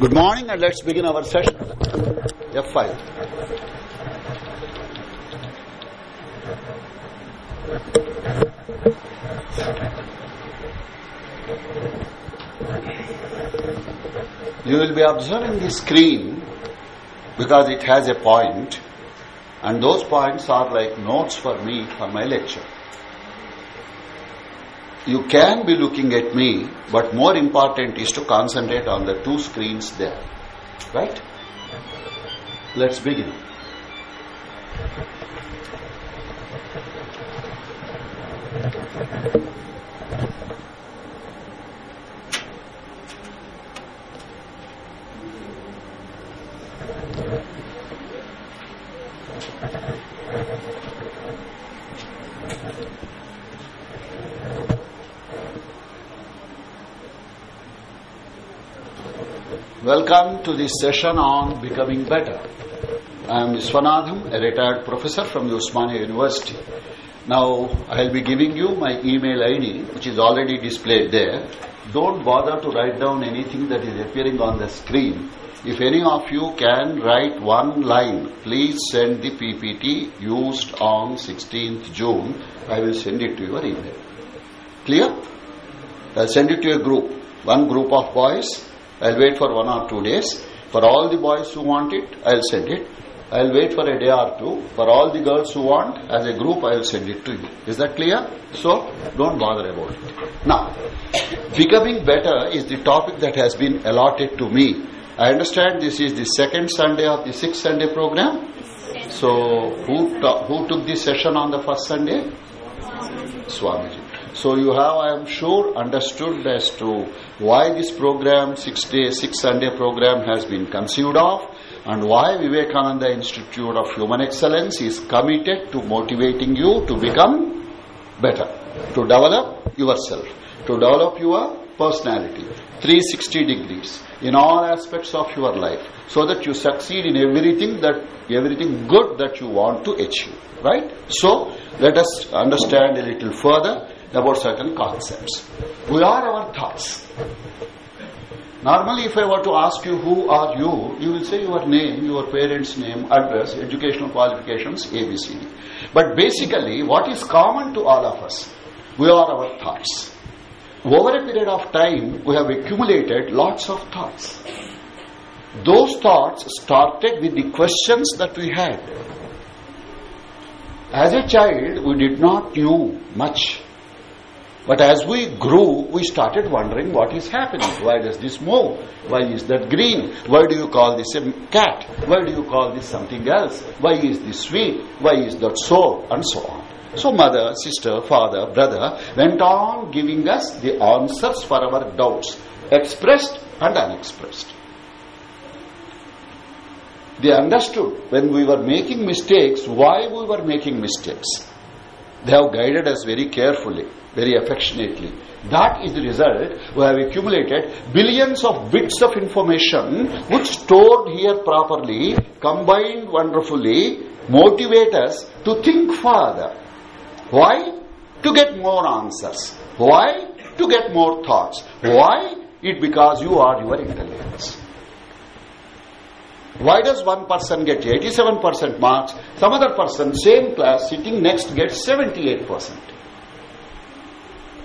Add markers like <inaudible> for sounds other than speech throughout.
Good morning and let's begin our session. F5. You will be observing the screen because it has a point and those points are like notes for me for my lecture. You can be looking at me, but more important is to concentrate on the two screens there. Right? Let's begin. Welcome to this session on becoming better. I am Viswanathan, a retired professor from the Usmania University. Now, I will be giving you my email ID, which is already displayed there. Don't bother to write down anything that is appearing on the screen. If any of you can write one line, please send the PPT used on 16th June. I will send it to your email. Clear? I'll send it to a group. One group of boys I'll wait for one or two days. For all the boys who want it, I'll send it. I'll wait for a day or two. For all the girls who want, as a group, I'll send it to you. Is that clear? So, don't bother about it. Now, becoming better is the topic that has been allotted to me. I understand this is the second Sunday of the sixth Sunday program. So, who, who took this session on the first Sunday? Swamiji. So you have, I am sure, understood as to why this program, six day, six Sunday program has been conceived of and why Vivekananda Institute of Human Excellence is committed to motivating you to become better, to develop yourself, to develop your personality, 360 degrees in all aspects of your life so that you succeed in everything that everything good that you want to achieve right? So let us understand a little further about certain concepts. We are our thoughts. Normally, if I were to ask you who are you, you will say your name, your parents' name, address, educational qualifications, ABC. But basically, what is common to all of us? We are our thoughts. Over a period of time, we have accumulated lots of thoughts. Those thoughts started with the questions that we had. As a child, we did not know much but as we grew, we started wondering what is happening. Why does this move? Why is that green? Why do you call this a cat? Why do you call this something else? Why is this sweet? Why is that so? And so on. So mother, sister, father, brother went on giving us the answers for our doubts, expressed and unexpressed. They understood when we were making mistakes, why we were making mistakes. They have guided us very carefully very affectionately. That is the result. We have accumulated billions of bits of information which stored here properly, combined wonderfully, motivate us to think further. Why? To get more answers. Why? To get more thoughts. Why? It because you are your intelligence. Why does one person get 87% marks? Some other person, same class, sitting next gets 78%.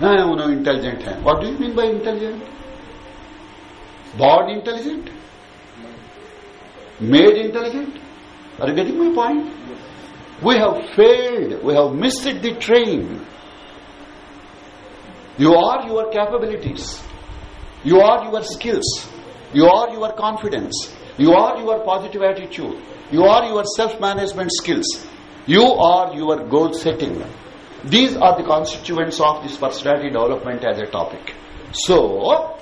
Ah, no, intelligent. Hai. What do you mean by intelligent? Born intelligent? Made intelligent? Are you getting my point? We have failed. We have missed the train. You are your capabilities. You are your skills. You are your confidence you are your positive attitude you are your self management skills you are your goal setting these are the constituents of this personality development as a topic. So,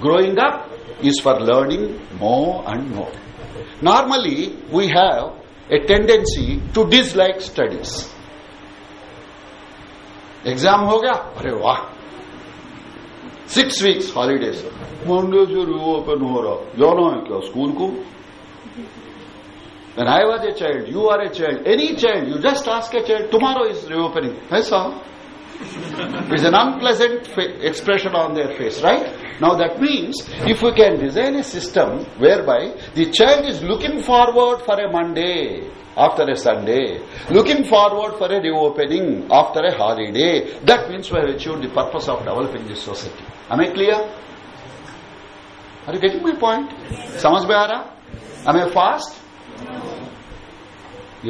growing up is for learning more and more. Normally, we have a tendency to dislike studies. Exam हो गया अरे वाह six weeks holidays Monday से reopen हो रहा जाना है क्या स्कूल को When I was a child, you are a child, any child, you just ask a child, tomorrow is reopening. I saw. <laughs> It's an unpleasant expression on their face, right? Now that means if we can design a system whereby the child is looking forward for a Monday after a Sunday, looking forward for a reopening after a holiday, that means we have achieved the purpose of developing this society. Am I clear? Are you getting my point? Samaj में Am I fast?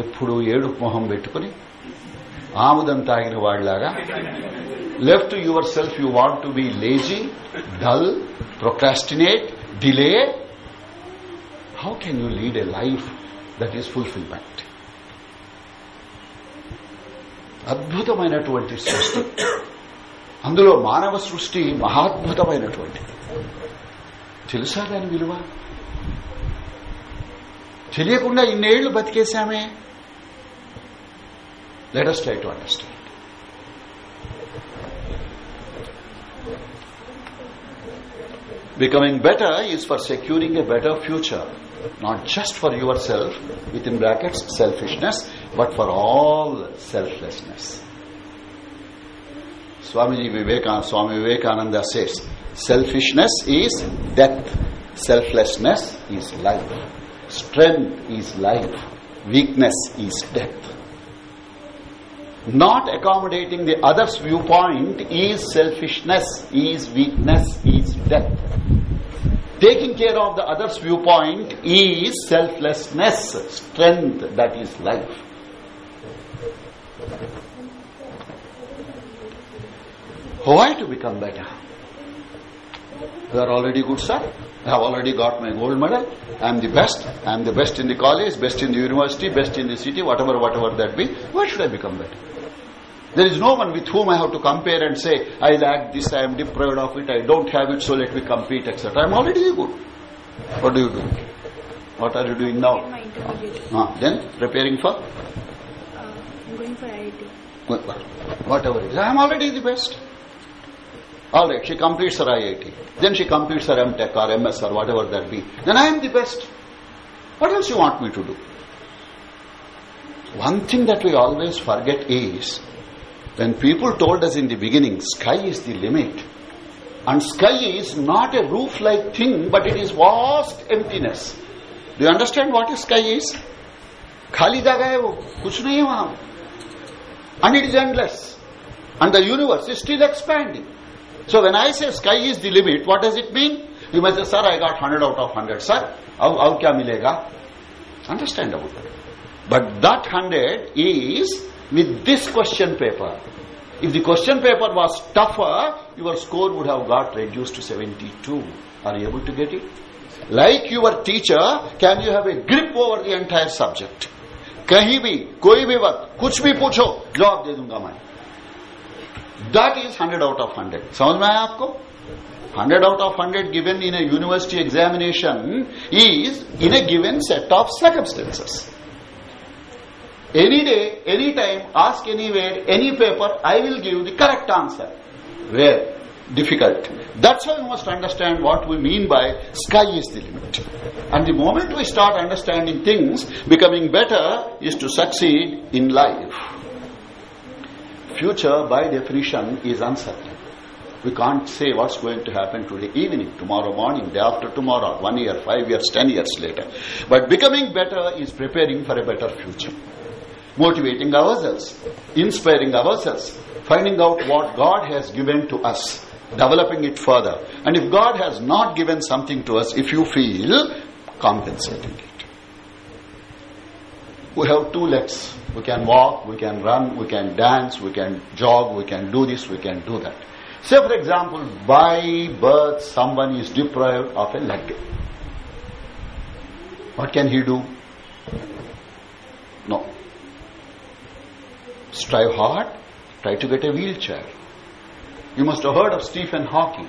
ఎప్పుడు ఏడు మొహం పెట్టుకుని ఆముదం తాగిన వాడిలాగా left to yourself you want to be lazy, dull, procrastinate, delay, how can you lead a life that is fulfillment? అద్భుతమైనటువంటి సృష్టి అందులో మానవ సృష్టి మహాద్భుతమైనటువంటి. తెలుసా దాని విలువ? తెలియకుండా ఇన్నేళ్ళు బతికేశామే. Latest light to understand becoming better is for securing a better future not just for yourself with in brackets selfishness but for all selflessness Swami Vivekananda says, selfishness is death, selflessness is life, strength is life, weakness is death. Not accommodating the other's viewpoint is selfishness, is weakness, is death. Taking care of the other's viewpoint is selflessness, strength, that is life. Why to become better? You are already good, sir. I have already got my gold medal. I am the best. I am the best in the college, best in the university, best in the city, whatever, whatever that be. Why should I become better? There is no one with whom I have to compare and say, I lack this, I am deprived of it, I don't have it, so let me compete, etc. I am already good. What do you do? What are you doing now? Ah, then, preparing for? Uh, I'm going for IIT. Whatever it is. I am already the best. Alright, she completes her IIT. Then she completes her MTech or MS or whatever that be. Then I am the best. What else you want me to do? One thing that we always forget is when people told us in the beginning, sky is the limit, and sky is not a roof-like thing, but it is vast emptiness. Do you understand what a sky is? खाली जगह है वो कुछ नहीं है वहां and it is endless and the universe is still expanding so when i say sky is the limit what does it mean you must say sir i got 100 out of 100 sir अब अब क्या मिलेगा understandable but that 100 is with this question paper. If the question paper was tougher, your score would have got reduced to 72. Are you able to get it? Like your teacher, can you have a grip over the entire subject? कहीं भी कोई भी वक्त कुछ भी पूछो जवाब दे दूंगा मैं That is hundred out of hundred समझ में आया आपको hundred out of hundred given in a university examination is in a given set of circumstances any day, any time, ask anywhere, any paper, I will give the correct answer. Where? Difficult. That's how you must understand what we mean by sky is the limit. And the moment we start understanding things, becoming better is to succeed in life. Future, by definition, is uncertain. We can't say what's going to happen today evening, tomorrow morning, day after tomorrow, one year, five years, ten years later. But becoming better is preparing for a better future motivating ourselves, inspiring ourselves, finding out what God has given to us, developing it further. And if God has not given something to us, if you feel, compensating We have two legs. We can walk, we can run, we can dance, we can jog, we can do this, we can do that. Say, for example, by birth, someone is deprived of a leg. What can he do? No. Strive hard, try to get a wheelchair. You must have heard of Stephen Hawking.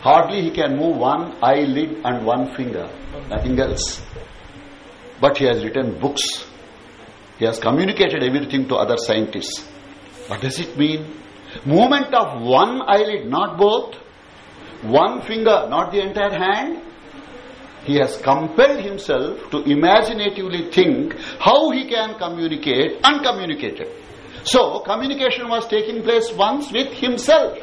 Hardly he can move one eyelid and one finger, nothing else. But he has written books. He has communicated everything to other scientists. What does it mean? Movement of one eyelid, not both. One finger, not the entire hand. He has compelled himself to imaginatively think how he can communicate uncommunicated So, communication was taking place once with himself.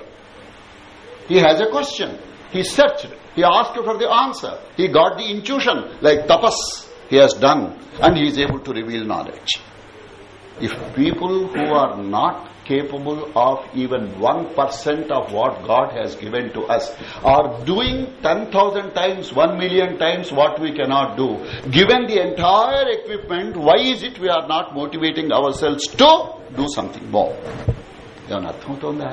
He has a question. He searched. He asked for the answer. He got the intuition, like tapas he has done, and he is able to reveal knowledge. If people who are not capable of even 1% of what God has given to us are doing 10,000 times, 1 million times what we cannot do. Given the entire equipment, why is it we are not motivating ourselves to do something more? ఏమన్నా అర్థమవుతోందా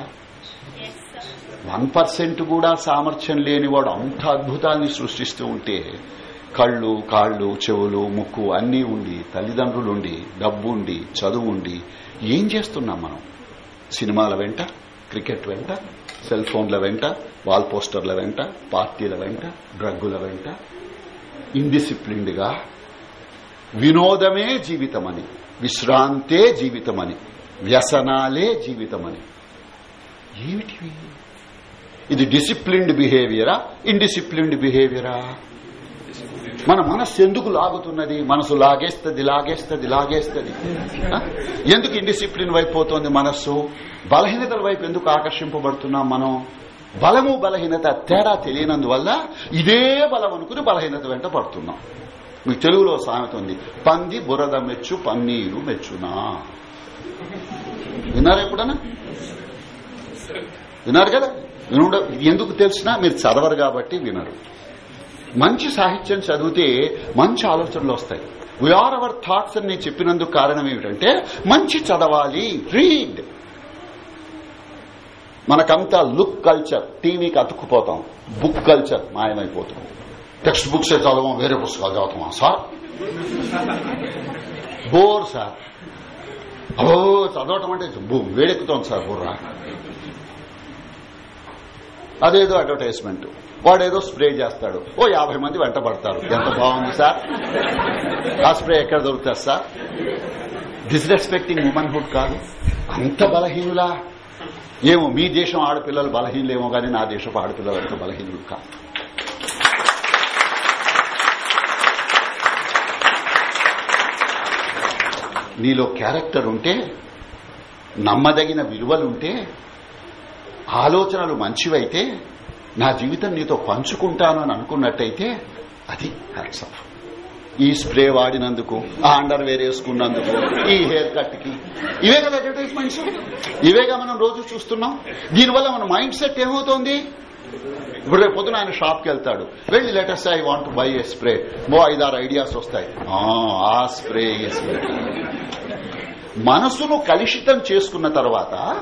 one percent కూడా సామర్థ్యం లేనివాడు అంత అద్భుతాన్ని సృష్టిస్తూ ఉంటే కళ్ళు కాళ్ళు చెవులు ముక్కు అన్నీ ఉండి తల్లిదండ్రులుండి చదువు ఉండి ఏం చేస్తున్నాం మనం? సినిమాల వెంట క్రికెట్ వెంట సెల్ ఫోన్ల వెంట వాల్ పోస్టర్ల వెంట పార్టీల వెంట డ్రగ్గుల వెంట. ఇండిసిప్లిన్డ్గా. వినోదమే జీవితమని విశ్రాంతే జీవితమని వ్యసనాలే జీవితమని. ఏమిటివి? ఇది డిసిప్లిన్డ్ బిహేవియరా? ఇండిసిప్లిన్డ్ బిహేవియరా? మన మనస్సు ఎందుకు లాగుతున్నది? మనసు లాగేస్తుంది లాగేస్తుంది లాగేస్తుంది. ఎందుకు ఇండిసిప్లిన్ వైపు పోతోంది మనస్సు? బలహీనతల వైపు ఎందుకు ఆకర్షింపబడుతున్నాం మనం? బలము బలహీనత తేడా తెలియనందువల్ల ఇదే బలం అనుకుని బలహీనత వెంట పడుతున్నాం. మీకు తెలుగులో సామెత ఉంది పంది బురద మెచ్చు పన్నీరు మెచ్చునా? విన్నారా ఎప్పుడన్నా? విన్నారు కదా? ఎందుకు తెలిసినా మీరు చదవరు కాబట్టి వినరు. మంచి సాహిత్యం చదివితే మంచి ఆలోచనలు వస్తాయి. వీఆర్ అవర్ థాట్స్ అని నేను చెప్పినందుకు కారణం ఏమిటంటే మంచి చదవాలి రీడ్ మనకంతా లుక్ కల్చర్ టీవీకి అతుక్కుపోతాం. బుక్ కల్చర్ మాయమైపోతాం టెక్స్ట్ బుక్స్ చదవం వేరే పుస్తకాలు చదువుతామా సార్ బోర్ సార్ ఓ చదవటం అంటే బు- వేడెక్కుతోంది సార్ బుర్రా. అదేదో అడ్వర్టైజ్మెంట్ వాడేదో స్ప్రే చేస్తాడు. ఓ యాభై మంది వెంట పడతారు. ఎంత బాగుంది సార్? ఆ స్ప్రే ఎక్కడ దొరుకుతారు సార్? డిస్రెస్పెక్టింగ్ ఉమెన్హుడ్ కాదు. అంత బలహీనులా? ఏమో మీ దేశం ఆడపిల్లలు బలహీనులేమో కానీ నా దేశపు ఆడపిల్లలు అంత బలహీనులు కాదు. నీలో క్యారెక్టర్ ఉంటే నమ్మదగిన విలువలుంటే ఆలోచనలు మంచివైతే నా జీవితం నీతో పంచుకుంటాను అని అనుకున్నట్టయితే అది హ్యాట్స్ ఆఫ్. ఈ స్ప్రే వాడినందుకు ఆ అండర్ వేర్ వేసుకున్నందుకు ఈ హెయిర్ కట్కి ఇవే కదా అడ్వర్టైజ్మెంట్స్ ఇవేగా మనం రోజు చూస్తున్నాం? దీనివల్ల మన మైండ్ సెట్ ఏమవుతోంది? ఇప్పుడు రేపు పొద్దున ఆయన షాప్కి వెళ్తాడు. వెళ్ళి letters I want buy a spray మో ఐదారు ఐడియాస్ వస్తాయి. ఆ, ఆ స్ప్రే ఈ స్ప్రే మనసును కలుషితం చేసుకున్న తర్వాత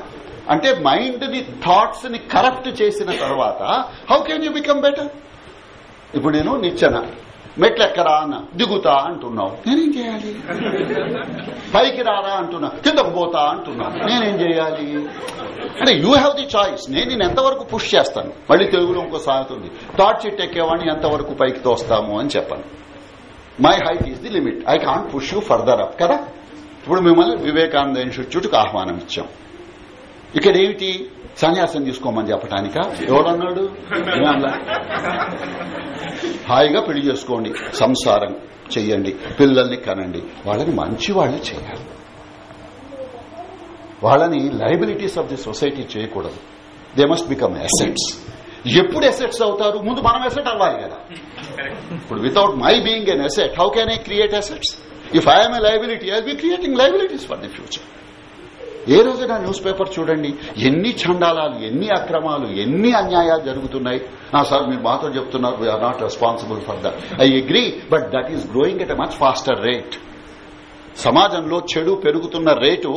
అంటే మైండ్ని థాట్స్ని కరప్ట్ చేసిన తర్వాత how can you become better ఇప్పుడు నేను నిచ్చెన మెట్లెక్కరా అన్న దిగుతా అంటున్నావు. నేనేం చేయాలి? పైకి రారా అంటున్నా కిందకు పోతా అంటున్నా నేనేం చేయాలి? అంటే యూ హ్యావ్ ది చాయిస్ నేను నేను ఎంతవరకు పుష్ చేస్తాను? మళ్ళీ తెలుగులో ఇంకో సామెత ఉంది. థాట్ చెట్టు ఎక్కేవాడిని ఎంతవరకు పైకి తోస్తాము అని చెప్పాను. My height is the limit I can't push you further up కదా? ఇప్పుడు మిమ్మల్ని వివేకానంద ఇన్స్టిట్యూట్కి ఆహ్వానం ఇచ్చాం. ఇక్కడ ఏమిటి సన్యాసం తీసుకోమని చెప్పటానిక? ఎవడన్నాడు హాయిగా పెళ్ళి చేసుకోండి. సంసారం చెయ్యండి. పిల్లల్ని కనండి. వాళ్ళని మంచి వాళ్ళు చేయాలి. వాళ్ళని లైబిలిటీస్ ఆఫ్ ది సొసైటీ చేయకూడదు. దే మస్ట్ బికమ్ అసెట్స్ ఎప్పుడు అసెట్స్ అవుతారు? ముందు మనం అసెట్ అవ్వాలి కదా. ఇప్పుడు without my being an asset how can I create assets if I'm a liability I be creating liabilities for the future ఏ రోజైనా news paper చూడండి? ఎన్ని చండాలాలు ఎన్ని అక్రమాలు ఎన్ని అన్యాయాలు జరుగుతున్నాయి? నా సార్ మీరు మాతో చెప్తున్నారు we're not responsible for that I agree but that is growing at a much faster rate సమాజంలో చెడు పెరుగుతున్న రేటు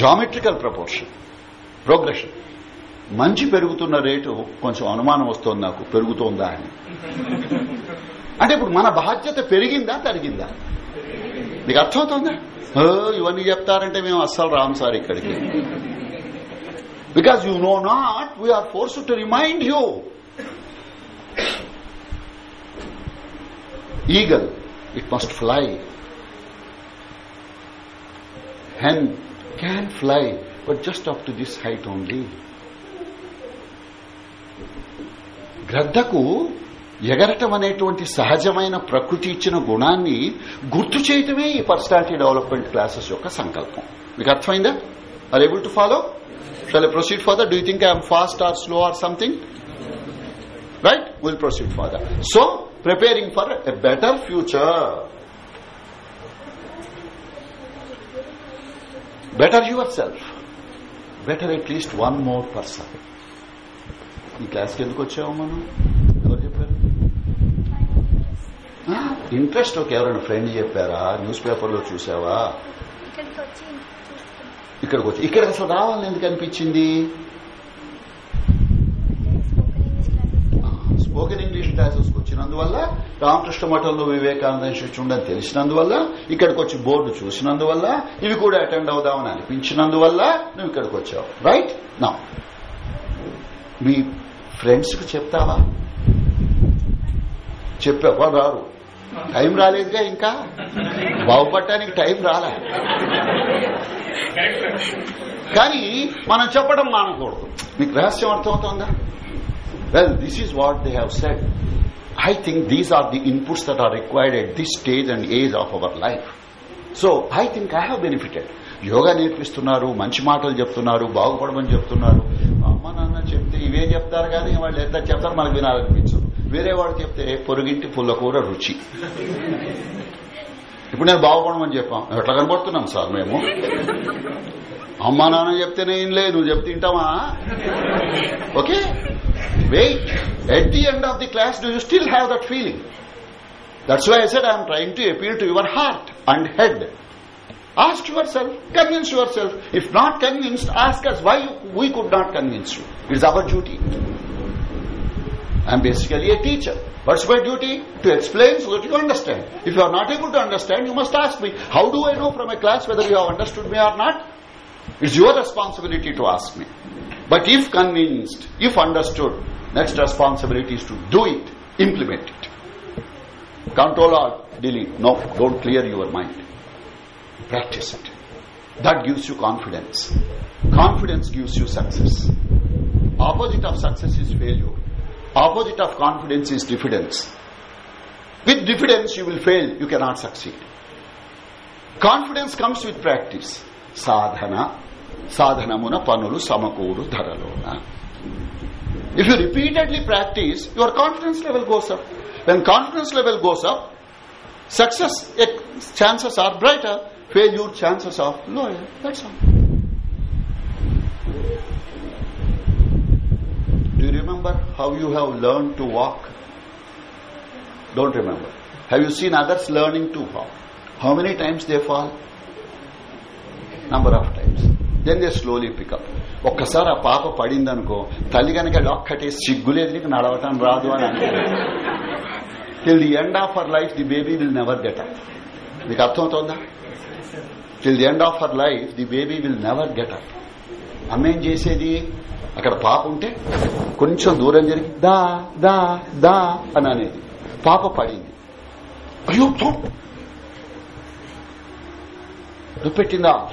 జామెట్రికల్ ప్రపోర్షన్ ప్రోగ్రెషన్ మంచి పెరుగుతున్న రేటు కొంచెం అనుమానం వస్తోంది నాకు పెరుగుతోందా అని. అంటే ఇప్పుడు మన బాధ్యత పెరిగిందా తరిగిందా? నీకు అర్థమవుతుందా? ఓ, ఇవన్నీ చెప్తారంటే మేము అస్సలు రాము సార్ ఇక్కడికి. Because you know not we're force to remind you eagle it must fly hen can fly but just up to this height only. గ్రద్దకు ఎగరటం అనేటువంటి సహజమైన ప్రకృతి ఇచ్చిన గుణాన్ని గుర్తు చేయటమే ఈ పర్సనాలిటీ డెవలప్మెంట్ క్లాసెస్ యొక్క సంకల్పం. మీకు అర్థమైందా? Are able to follow shall proceed further do think I'm fast or slow or something right will proceed further so preparing for a better future better yourself better at least one more person ఈ క్లాస్కి ఎందుకు వచ్చావు మనం ఎవరు చెప్పారు interest ఒక ఎవరైనా friend చెప్పారా? న్యూస్ పేపర్లో చూసావా? ఇక్కడికి వచ్చి ఇక్కడికి ఇక్కడ అసలు రావాలని ఎందుకు అనిపించింది? స్పోకెన్ ఇంగ్లీష్ క్లాసెస్ క్లాసెస్కి వచ్చినందువల్ల రామకృష్ణ మఠంలో వివేకానంద ఇన్స్టిట్యూట్ ఉందని తెలిసినందువల్ల ఇక్కడికి వచ్చి బోర్డు చూసినందువల్ల ఇవి కూడా అటెండ్ అవుదామని అనిపించినందువల్ల నువ్వు ఇక్కడికి వచ్చావు రైట్ నా మీ ఫ్రెండ్స్కు చెప్తావా? చెప్పావా? రారు. టైం రాలేదుగా ఇంకా? బాగుపడటానికి టైం రాలే? కానీ మనం చెప్పడం మానకూడదు. మీకు రహస్యం అర్థమవుతోందా? Well this is what they have said I think these are the inputs that are required at this stage and age of our life so I think I have benefited yoga నేర్పిస్తున్నారు మంచి మాటలు చెప్తున్నారు బాగుపడమని చెప్తున్నారు. అమ్మ నాన్న చెప్తే ఇవే చెప్తారు కానీ వాళ్ళు ఎంత చెప్తారు మనకు వినాలనిపించదు. వేరే వాడు చెప్తే పొరుగింటి పుల్ల కూర రుచి. ఇప్పుడు నేను బాగుపడమని చెప్పాం. ఎట్లా కనబడుతున్నాం సార్ మేము? అమ్మా నాన్న చెప్తేనే ఏం నువ్వు చెప్తే తింటావా? Okay. Wait at the end of the class do you still have that feeling that's why said I'm trying to appeal to your heart and head Ask yourself, convince yourself. If not convinced, ask us why we could not convince you. It's our duty. I'm basically a teacher. What's my duty? To explain so that you understand. If you are not able to understand, you must ask me. How do I know from a class whether you have understood me or not? It's your responsibility to ask me. But if convinced, if understood, next responsibility is to do it, implement it. Control or delete. No, don't clear your mind. Practice it. That gives you confidence. Confidence gives you success. Opposite of success is failure. Opposite of confidence is diffidence. With diffidence you will fail, you cannot succeed. Confidence comes with practice. Sadhana, sadhanamuna panulu samakuru dharalona. If you repeatedly practice, your confidence level goes up. When confidence level goes up, success eh, chances are brighter, failure chances are lower. That's all. Remember how you have learned to walk? Don't remember. Have you seen others learning to walk? How many times they fall? Number of times. Then they slowly pick up. ఒక్కసారి ఆ పాప పడిందనుకో తల్లి కనుక ఒక్కటే సిగ్గులేదు నడవటం రాదు అని అనుకో the end of her life the baby will never get up మీకు అర్థమవుతోందా till the end of her life the baby will never get up అమ్మ చేసేది అక్కడ పాప ఉంటే కొంచెం దూరం జరిగి దా దా దా అని అనేది. పాప పడింది. అయ్యో తో. పెట్టిందా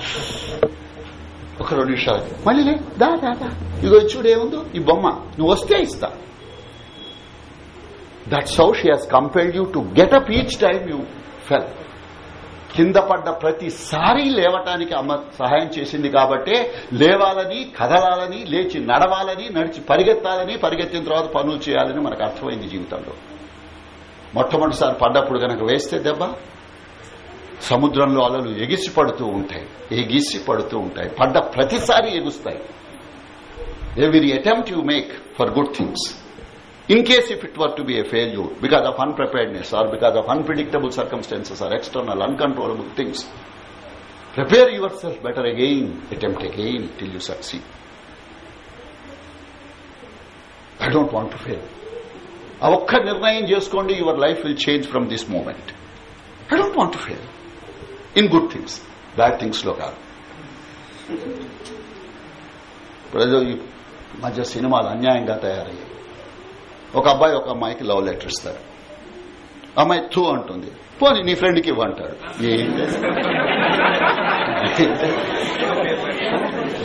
ఒక రెండు నిమిషాలు మళ్ళీ దా దా దా. ఇగో చూడు ఏముందో? ఈ బొమ్మ. నువ్వు వస్తే ఇస్తా. That's how she has compelled you to get up each time you fell కింద పడ్డ ప్రతిసారి లేవటానికి అమ్మ సహాయం చేసింది కాబట్టే లేవాలని కదలాలని లేచి నడవాలని నడిచి పరిగెత్తాలని పరిగెత్తిన తర్వాత పనులు చేయాలని మనకు అర్థమైంది జీవితంలో. మొట్టమొదటిసారి పడ్డప్పుడు కనుక వేస్తే దెబ్బ సముద్రంలో అలలు ఎగిసి పడుతూ ఉంటాయి ఎగిసి పడుతూ ఉంటాయి. పడ్డ ప్రతిసారి ఎగుస్తాయి. Every attempt you make for good things in case if it were to be a failure because of unpreparedness or because of unpredictable circumstances or external uncontrollable things prepare yourself better again attempt again till you succeed i don't want to fail ఆ ఒక్క నిర్ణయం చేసుకోండి your life will change from this moment I don't want to fail in good things bad things లో కాదు ఇప్పుడు ఏదో ఈ మధ్య సినిమాలు అన్యాయంగా తయారయ్యాయి ఒక అబ్బాయి ఒక అమ్మాయికి లవ్ లెటర్ ఇస్తాడు అమ్మాయి తూ అంటుంది. పోనీ నీ ఫ్రెండ్కి ఇవ్వంటాడు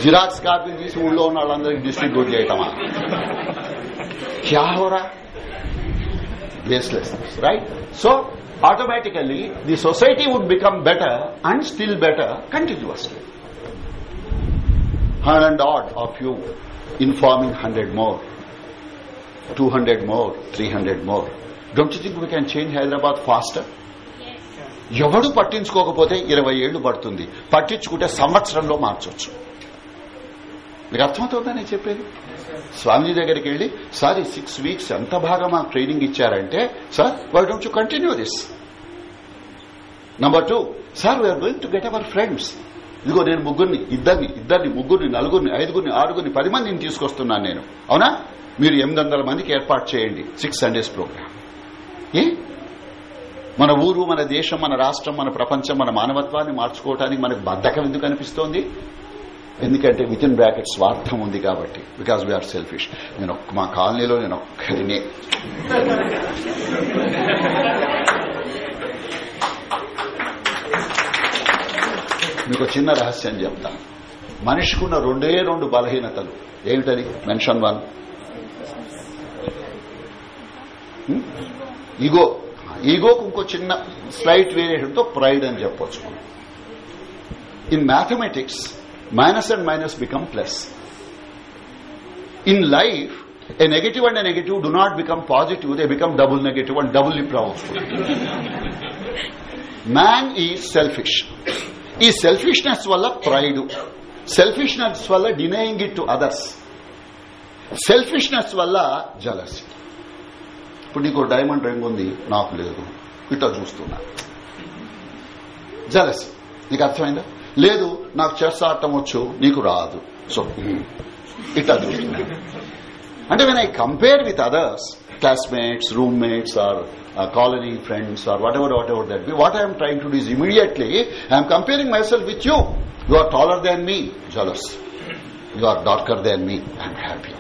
జిరాక్స్ కాపీలు తీసి ఊళ్ళో ఉన్న వాళ్ళందరికీ డిస్ట్రిబ్యూట్ చేయటమా? క్యాహోరా baseless right so automatically the society would become better and still better continuously hundred odd of you informing hundred more 200 more 300 more. Don't you think we can change hyderabad faster? ఎవడు పట్టించుకోకపోతే ఇరవై ఏళ్ళు పడుతుంది. పట్టించుకుంటే సంవత్సరంలో మార్చొచ్చు. మీకు అర్థమవుతుందా నేను చెప్పేది? స్వామిజీ దగ్గరికి వెళ్ళి సార్ ఈ సిక్స్ వీక్స్ ఎంత బాగా మాకు ట్రైనింగ్ ఇచ్చారంటే sir why don't you continue this number two sir we're going to get our friends ఇదిగో నేను ముగ్గురిని ఇద్దరిని ఇద్దరిని ముగ్గురిని నలుగురిని ఐదుగురిని ఆరుగురిని పది మందిని తీసుకొస్తున్నాను నేను. అవునా? మీరు ఎనిమిది వందల మందికి ఏర్పాటు చేయండి. సిక్స్ సండేస్ ప్రోగ్రామ్ ఏ? మన ఊరు మన దేశం మన రాష్ట్రం మన ప్రపంచం మన మానవత్వాన్ని మార్చుకోవటానికి మనకు బద్దకం ఎందుకు అనిపిస్తోంది? ఎందుకంటే విత్ ఇన్ బ్రాకెట్ స్వార్థం ఉంది కాబట్టి. బికాస్ వీఆర్ సెల్ఫిష్ నేను మా కాలనీలో నేను ఒక్కరినే. మీకు చిన్న రహస్యం చెప్తా. మనిషికున్న రెండే రెండు బలహీనతలు. ఏమిటది? మెన్షన్ వన్ ఈగో ఈగోకు ఇంకో చిన్న స్లైట్ వేరియేషన్తో ప్రైడ్ అని చెప్పొచ్చు. In mathematics minus and minus become plus in life a negative and a negative do not become positive they become double negative and doubly powerful. Man is selfish. ఈ selfishness వల్ల pride selfishness వల్ల denying it to others selfishness వల్ల jealousy ఇప్పుడు నీకు diamond ring ఉంది నాకు లేదు. ఇట్లా చూస్తున్నా. జలసి నీకు అర్థమైందా? లేదు నాకు చెస్ ఆడటం వచ్చు నీకు రాదు. సో ఇట్లా చూస్తున్నా. అంటే when I compare with others classmates roommates or uh, colony friends, or whatever, whatever that be. What I am trying to do is immediately I am comparing myself with you. You are taller than me, jealous. You are darker than me, I am happy.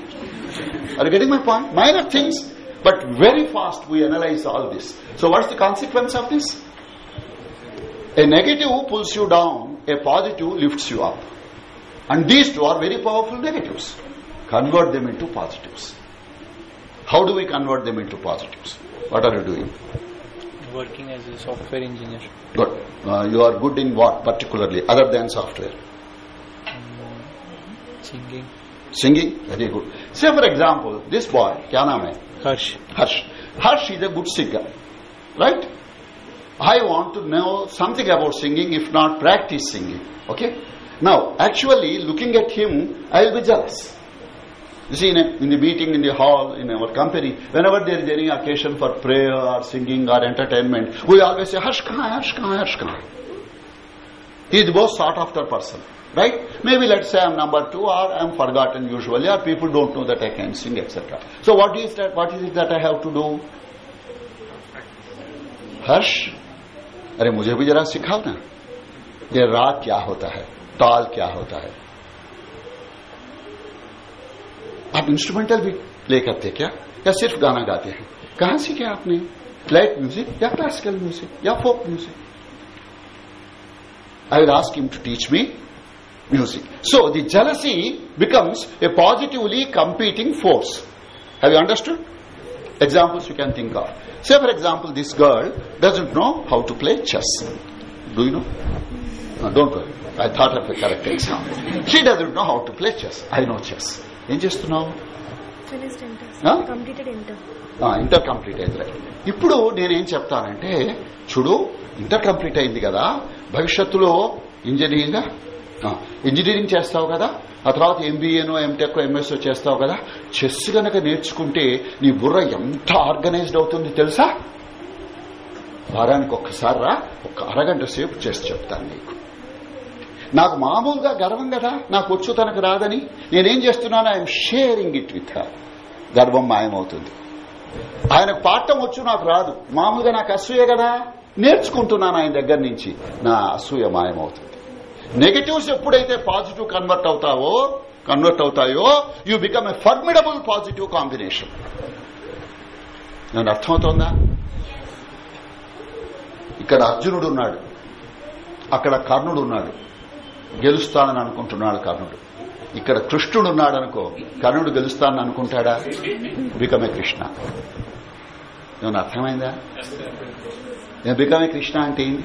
Are you getting my point? Minor things, but very fast we analyze all this. So what's the consequence of this? A negative pulls you down, a positive lifts you up. And these two are very powerful negatives. Convert them into positives. How do we convert them into positives? What are you doing? working as a software engineer. Good. Uh, you are good in what particularly, other than software? Singing. Singing? Very good. Say for example, this boy, kya naam hai? Harsh. Harsh. Harsh is a good singer, right? I want to know something about singing, if not practice singing. Okay? Now, actually, looking at him, I will be jealous. You see, in, a, in the meeting, in the hall, in our company, whenever there is any occasion for prayer or singing or entertainment, we always say, Harsh kahan hai, Harsh kahan hai, Harsh kahan hai. He is the most sought after person, right? Maybe let's say I'm number two or I'm forgotten usually or people don't know that I can sing, etc. So what is that, what is it that I have to do? हर्ष अरे मुझे भी जरा सिखाओ ना ये राग क्या होता है ताल क्या होता है आप इंस्ट्रूमेंटल भी प्ले करते हैं क्या? या सिर्फ़ गाना गाते हैं? कहाँ सीखे आपने? फ्लैट म्यूज़िक या क्लासिकल म्यूज़िक या folk music I will ask him to teach me music so the jealousy becomes a positively competing force have you understood examples you can think of say for example this girl doesn't know how to play chess do you know don't I thought of a correct example she doesn't know how to play chess I know chess ఏం చేస్తున్నావు. Inter complete అయింది ఇప్పుడు నేనేం చెప్తానంటే చూడు inter complete అయింది కదా భవిష్యత్తులో ఇంజనీరింగ్ ఇంజనీరింగ్ చేస్తావు కదా ఆ తర్వాత ఎంబీఏనో ఎంటెక్ ఎంఎస్ఓ చేస్తావు కదా చెస్ గనక నేర్చుకుంటే నీ బుర్ర ఎంత ఆర్గనైజ్డ్ అవుతుంది తెలుసా? వారానికి ఒక్కసారి రా ఒక అరగంట సేపు చేసి చెప్తాను నీకు. నాకు మామూలుగా గర్వం కదా నాకు వచ్చు తనకు రాదని. నేనేం చేస్తున్నాను? I'm sharing it with her గర్వం మాయమవుతుంది. ఆయనకు పాడటం వచ్చు నాకు రాదు. మామూలుగా నాకు అసూయ కదా. నేర్చుకుంటున్నాను ఆయన దగ్గర నుంచి. నా అసూయ మాయమవుతుంది. నెగటివ్స్ ఎప్పుడైతే పాజిటివ్ కన్వర్ట్ అవుతావో కన్వర్ట్ అవుతాయో you become a formidable positive combination నేను అర్థమవుతోందా? ఇక్కడ అర్జునుడు ఉన్నాడు. అక్కడ కర్ణుడు ఉన్నాడు. గెలుస్తానని అనుకుంటున్నాడు కర్ణుడు. ఇక్కడ కృష్ణుడు ఉన్నాడు అనుకో కర్ణుడు గెలుస్తానని అనుకుంటాడా? బికమ్ కృష్ణ. ఏమన్నా అర్థమైందా? బికమ్ ఏ కృష్ణ అంటే ఏంటి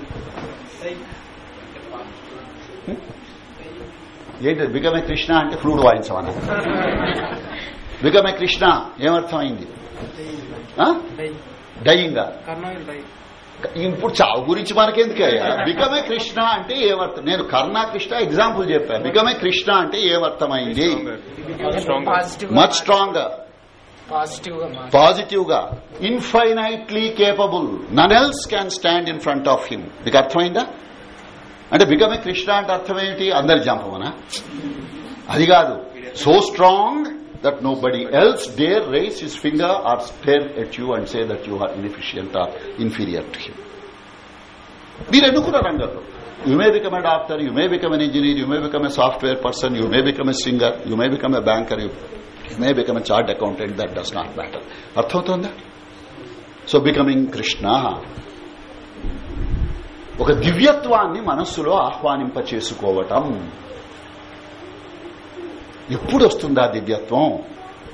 ఏంటి బికమ్ కృష్ణ అంటే ఫ్లూడ్ వాయించమని? బికమ్ కృష్ణ ఏమర్థమైంది? డయింగా ఇప్పుడు చావు గురించి మనకెందుకయ్యా బికమే కృష్ణ అంటే ఏమర్థం నేను కర్ణ కృష్ణ ఎగ్జాంపుల్ చెప్పాను. బికమే కృష్ణ అంటే ఏమర్థమైంది మచ్ స్ట్రాంగ్ పాజిటివ్గా పాజిటివ్గా infinitely capable none else can stand in front of him మీకు అర్థమైందా? అంటే బికమే కృష్ణ అంటే అర్థం ఏమిటి అందరి జంపమనా అది కాదు. So strong that nobody else dare raise his finger or stare at you and say that you are inefficient or inferior to him. మీరు ఎన్నుకున్న రంగంలో? You may become a doctor you may become an engineer you may become a software person you may become a singer you may become a banker you may become a chartered accountant that does not matter అర్థమవుతుందా? So becoming Krishna ఒక దివ్యత్వాన్ని మనస్సులో ఆహ్వానింప చేసుకోవటం ఎప్పుడు వస్తుందా దివ్యత్వం?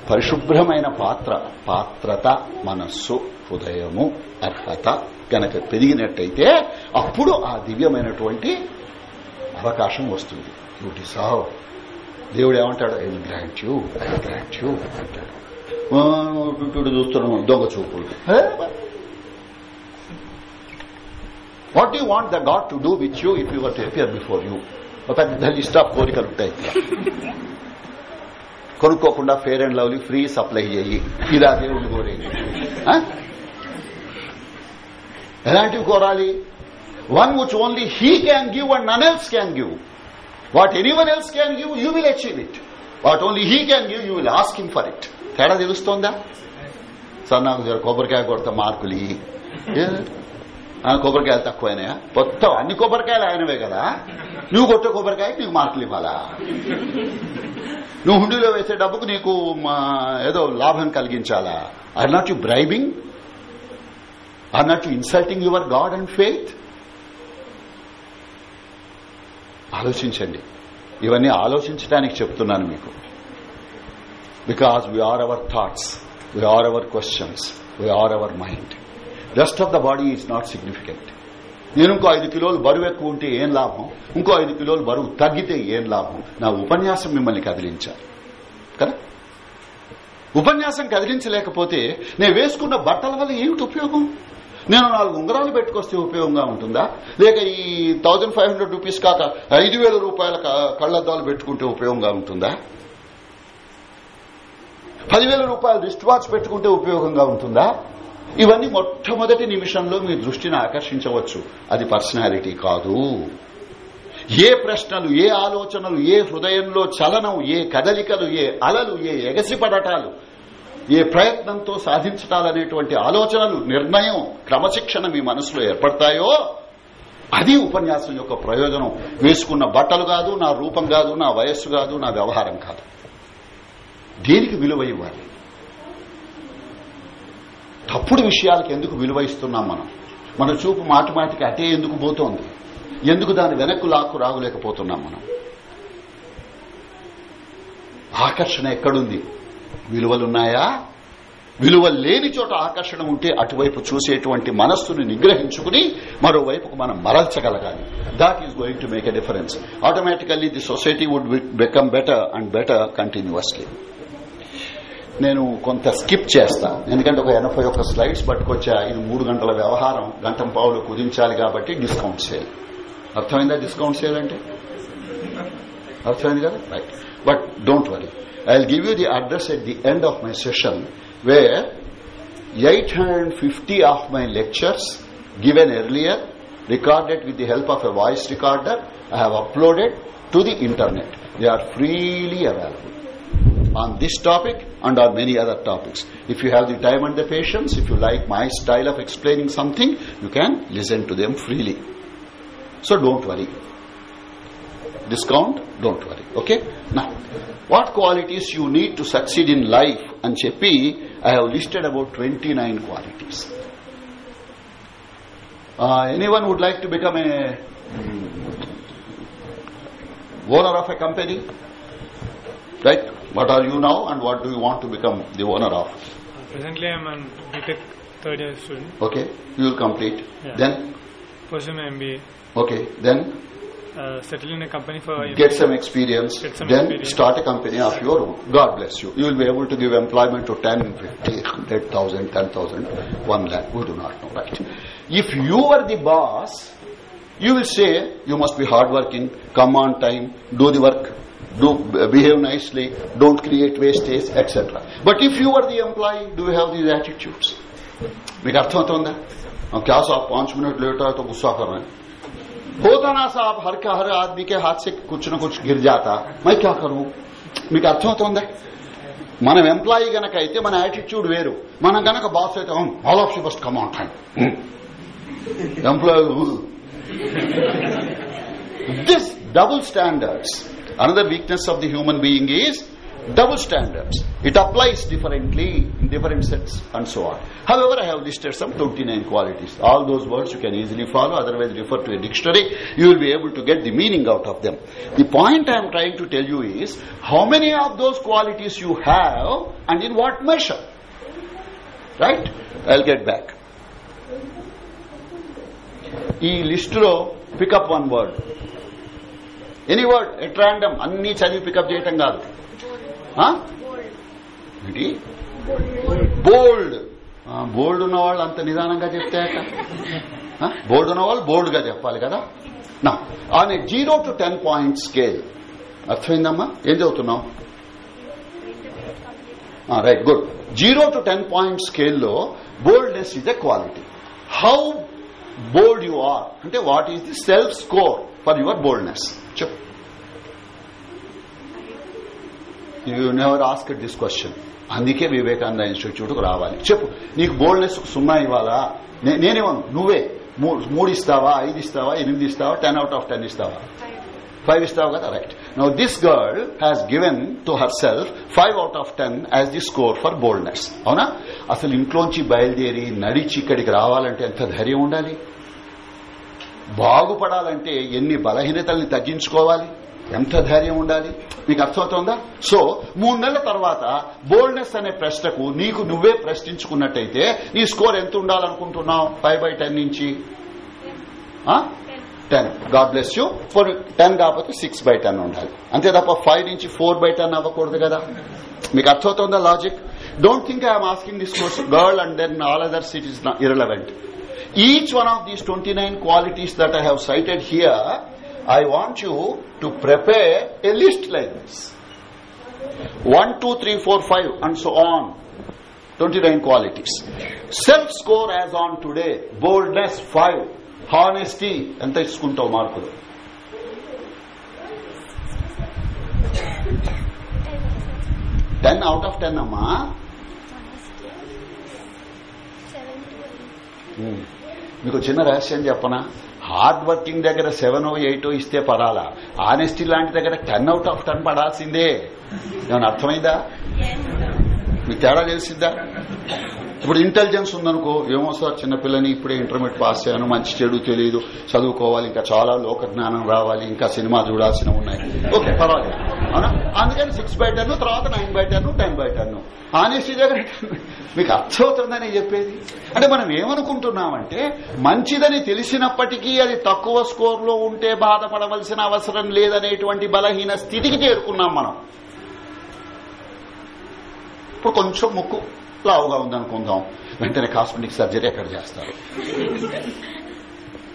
పరిశుభ్రమైన పాత్ర పాత్రత మనస్సు హృదయము అర్హత గనక పెరిగినట్టయితే అప్పుడు ఆ దివ్యమైనటువంటి అవకాశం వస్తుంది. యూ డిసావ్ దేవుడు ఏమంటాడు? I grant you I grant you అంటాడు. ఇటు చూస్తున్నాం దొంగ చూపులు. What you want the god to do with you if your to appear before you ఒక పెద్ద లిస్ట్ ఆఫ్ కోరికలు ఉంటాయి కొనుక్కోకుండా Fair and Lovely free supply చేయి. ఇలా దేవుడు కోరేది. ఎలాంటివి కోరాలి? One which only he can give and none else can give what anyone else can give you will achieve it what only he can give you will ask him for it తేడా తెలుస్తోందా? Sir నాకు కొబ్బరికాయ కొడతా మార్కులు కొబ్బరికాయలు తక్కువైనాయా? మొత్తం అన్ని కొబ్బరికాయలు ఆయనవే కదా. నువ్వు కొట్టే కొబ్బరికాయ నీకు మార్కులు ఇవ్వాలా? నువ్వు హుండీలో వేసే డబ్బుకు నీకు మా, ఏదో లాభం కలిగించాలా? Are not you bribing are not you insulting your god and faith ఆలోచించండి. ఇవన్నీ ఆలోచించడానికి చెప్తున్నాను మీకు. Because we are our thoughts we are our questions we are our mind rest of the body is not significant నేను ఇంకో ఐదు కిలోలు బరువు ఎక్కువ ఉంటే ఏం లాభం? ఇంకో ఐదు కిలోలు బరువు తగ్గితే ఏం లాభం? నా ఉపన్యాసం మిమ్మల్ని కదిలించాలి. కదా? ఉపన్యాసం కదిలించలేకపోతే నేను వేసుకున్న బట్టల వల్ల ఏమిటి ఉపయోగం? నేను నాలుగు ఉంగరాలు పెట్టుకొస్తే ఉపయోగంగా ఉంటుందా? లేక ఈ థౌజండ్ ఫైవ్ హండ్రెడ్ రూపీస్ కాక ఐదు వేల రూపాయల కళ్ళద్దాలు పెట్టుకుంటే ఉపయోగంగా ఉంటుందా? పదివేల రూపాయలు రిస్ట్ వాచ్ పెట్టుకుంటే ఉపయోగంగా ఉంటుందా? ఇవన్నీ మొట్టమొదటి నిమిషంలో మీ దృష్టిని ఆకర్షించవచ్చు. అది పర్సనాలిటీ కాదు. ఏ ప్రశ్నలు ఏ ఆలోచనలు ఏ హృదయంలో చలనం ఏ కదలికలు ఏ అలలు ఏ ఎగసిపడటాలు ఏ ప్రయత్నంతో సాధించటాలనేటువంటి ఆలోచనలు నిర్ణయం క్రమశిక్షణ మీ మనసులో ఏర్పడతాయో అది ఉపన్యాసం యొక్క ప్రయోజనం. వేసుకున్న బట్టలు కాదు నా రూపం కాదు నా వయస్సు కాదు నా వ్యవహారం కాదు. దేనికి విలువ ఇవ్వాలి. తప్పుడు విషయాలకు ఎందుకు విలువ ఇస్తున్నాం మనం? మన చూపు మాటిమాటికి అటే ఎందుకు పోతోంది? ఎందుకు దాని వెనక్కు లాక్కు రాగలేకపోతున్నాం మనం? ఆకర్షణ ఎక్కడుంది? విలువలున్నాయా? విలువ లేని చోట ఆకర్షణ ఉంటే అటువైపు చూసేటువంటి మనస్సును నిగ్రహించుకుని మరోవైపుకు మనం మరల్చగలగాలి. That is going to make a difference automatically the society would become better and better continuously నేను కొంత స్కిప్ చేస్తాను ఎందుకంటే ఒక ఎనభై ఒక్క స్లైడ్స్ పట్టుకొచ్చా ఇది మూడు గంటల వ్యవహారం గంటం పావులు కుదించాలి కాబట్టి డిస్కౌంట్ సేల్ అర్థమైందా డిస్కౌంట్ సేల్ అంటే? అర్థమైంది కదా? Right but don't worry I will give you the address at the end of my session where eight hundred fifty of my lectures given earlier recorded with the help of a voice recorder i have uploaded to the internet. They are freely available. on this topic and on many other topics. If you have the time and the patience, if you like my style of explaining something, you can listen to them freely. So don't worry. Discount, don't worry. Okay? Now, what qualities you need to succeed in life and చెప్పి I have listed about 29 qualities. Uh, anyone would like to become a mm, owner of a company? Right? What are you now and what do you want to become the owner of? Presently, I'm an BTech third year student. Okay, you will complete. Yeah. Then, Pursue my MBA. okay, then Uh, settle in a company for get some experience, Get some then experience. start a company of your own. God bless you. You will be able to give employment to 10, 50, 100,000, 10,000, 1 lakh. We do not know, right? If you are the boss, you will say you must be hardworking, come on time, do the work, do behave nicely, don't create wastage, etc. But if you are the employee, do you have these attitudes? మీకు అర్థమవుతుందా हम क्या साहब पांच मिनट late आए तो गुस्सा कर रहे हैं होता ना साहब हर का हर आदमी के हाथ से कुछ न कुछ गिर जाता मैं क्या करूं మీకు అర్థమవుతుందా మనం ఎంప్లాయీ గనక అయితే మన యాటిట్యూడ్ వేరు మనం గనక బాస్ అయితే అవును all of you must come on time employee this double standards Another weakness of the human being is double standards. It applies differently in different sets and so on. However, I have listed some 29 qualities. All those words you can easily follow, otherwise refer to a dictionary. You will be able to get the meaning out of them. The point I am trying to tell you is how many of those qualities you have and in what measure. Right? I'll get back. ఈ లిస్టులో pickup one word Any word at random అన్ని చదివి pickup చేయటం కాదు. ఏంటి? బోల్డ్. బోల్డ్ ఉన్న వాళ్ళు అంత నిదానంగా చెప్తే బోల్డ్ ఉన్న వాళ్ళు బోల్డ్గా చెప్పాలి కదా? నా on a zero to ten point scale అర్థమైందమ్మా? ఏం చదువుతున్నావు? Right good zero to ten point స్కేల్లో boldness is a quality how bold you are అంటే what is the self score for your boldness చెప్పు you never ask this question అందుకే వివేకానంద ఇన్స్టిట్యూట్కు రావాలి. చెప్పు. నీకు బోల్డ్నెస్ సున్నా ఇవ్వాలా? నేనేమను నువ్వే. మూ- మూడు ఇస్తావా ఐదు ఇస్తావా ఎనిమిది ఇస్తావా టెన్ అవుట్ ఆఫ్ టెన్ ఇస్తావా? ఫైవ్ ఇస్తావు కదా? Right no this girl has given to herself five out of ten as the score for boldness అవునా? అసలు ఇంట్లోంచి బయలుదేరి నడిచి ఇక్కడికి రావాలంటే ఎంత ధైర్యం ఉండాలి? బాగుపడాలంటే ఎన్ని బలహీనతల్ని తగ్గించుకోవాలి? ఎంత ధైర్యం ఉండాలి? మీకు అర్థమవుతోందా? సో మూడు నెలల తర్వాత బోల్డ్నెస్ అనే ప్రశ్నకు నీకు నువ్వే ప్రశ్నించుకున్నట్టయితే నీ స్కోర్ ఎంత ఉండాలనుకుంటున్నావు? ఫైవ్ బై టెన్ నుంచి? Ten God bless you for ten కాకపోతే సిక్స్ బై టెన్ ఉండాలి. అంతే తప్ప ఫైవ్ నుంచి ఫోర్ బై టెన్ అవ్వకూడదు కదా? మీకు అర్థమవుతోందా logic don't think I'm asking this question girl and then all others it is irrelevant each one of these 29 qualities that I have cited here, I want you to prepare a list like this. 1, 2, 3, 4, 5 and so on. 29 qualities. Self-score as on today, boldness 5, honesty, ఎంత ఇచ్చుకుంటావు మార్కులు ten out of ten అమ్మా ఉమ్. మీకు చిన్న రహస్యం చెప్పనా? Hard working దగ్గర seven eight ఇస్తే పడాలా ఆనెస్టీ లాంటి దగ్గర టెన్ అవుట్ ఆఫ్ టెన్ పడాల్సిందే. ఏమైనా అర్థమైందా? మీకు తేడా తెలిసిందా ఇప్పుడు ఇంటెలిజెన్స్ ఉందనుకో ఏమో సార్ చిన్నపిల్లని ఇప్పుడే ఇంటర్మీడియట్ పాస్ అయ్యాను మంచి చెడు తెలియదు చదువుకోవాలి ఇంకా చాలా లోక జ్ఞానం రావాలి ఇంకా సినిమా చూడాల్సిన ఉన్నాయి. ఓకే పర్వాలేదు. అవునా? అందుకని సిక్స్ బై టెన్ తర్వాత nine by ten ten by ten honesty దగ్గర మీకు అర్థమవుతుందని చెప్పేది? అంటే మనం ఏమనుకుంటున్నామంటే మంచిదని తెలిసినప్పటికీ అది తక్కువ స్కోర్లో ఉంటే బాధపడవలసిన అవసరం లేదనేటువంటి బలహీన స్థితికి చేరుకున్నాం మనం. ఇప్పుడు కొంచెం ముక్కు. లావుగా ఉందనుకుందాం. వెంటనే కాస్మెటిక్ సర్జరీ ఎక్కడ చేస్తారు.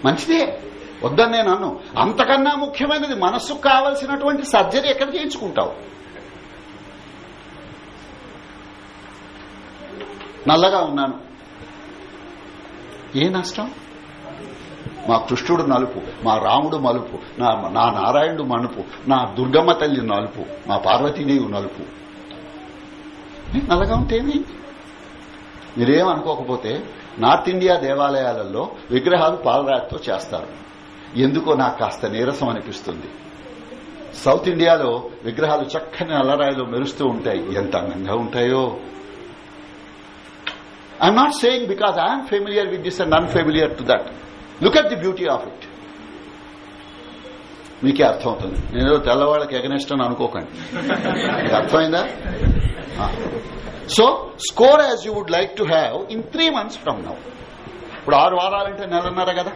మంచిదే. వద్దని నేను అన్ను అంతకన్నా ముఖ్యమైనది మనస్సుకు కావలసినటువంటి సర్జరీ ఎక్కడ చేయించుకుంటావు? నల్లగా ఉన్నాను. ఏ నష్టం? మా కృష్ణుడు నలుపు మా రాముడు మలుపు నా నా నారాయణుడు మనుపు నా దుర్గమ్మ తల్లి నలుపు మా పార్వతీదేవి నలుపు. నల్లగా ఉంటేమి మీరేమనుకోకపోతే నార్త్ ఇండియా దేవాలయాలలో విగ్రహాలు పాలరాతితో చేస్తారు. ఎందుకో నాకు కాస్త నీరసం అనిపిస్తుంది. సౌత్ ఇండియాలో విగ్రహాలు చక్కని నల్లరాయిలో మెరుస్తూ ఉంటాయి. ఎంత అందంగా ఉంటాయో. I'm not saying because I'm familiar with this and unfamiliar to that look at the beauty of it మీకే అర్థమవుతుంది. నేను తెల్లవాళ్ళకి ఎగనెస్ట్ అని అనుకోకండి. అర్థమైందా? So score as you would like to have in three months from now ఇప్పుడు ఆరు వారాలంటే నెలన్నర కదా?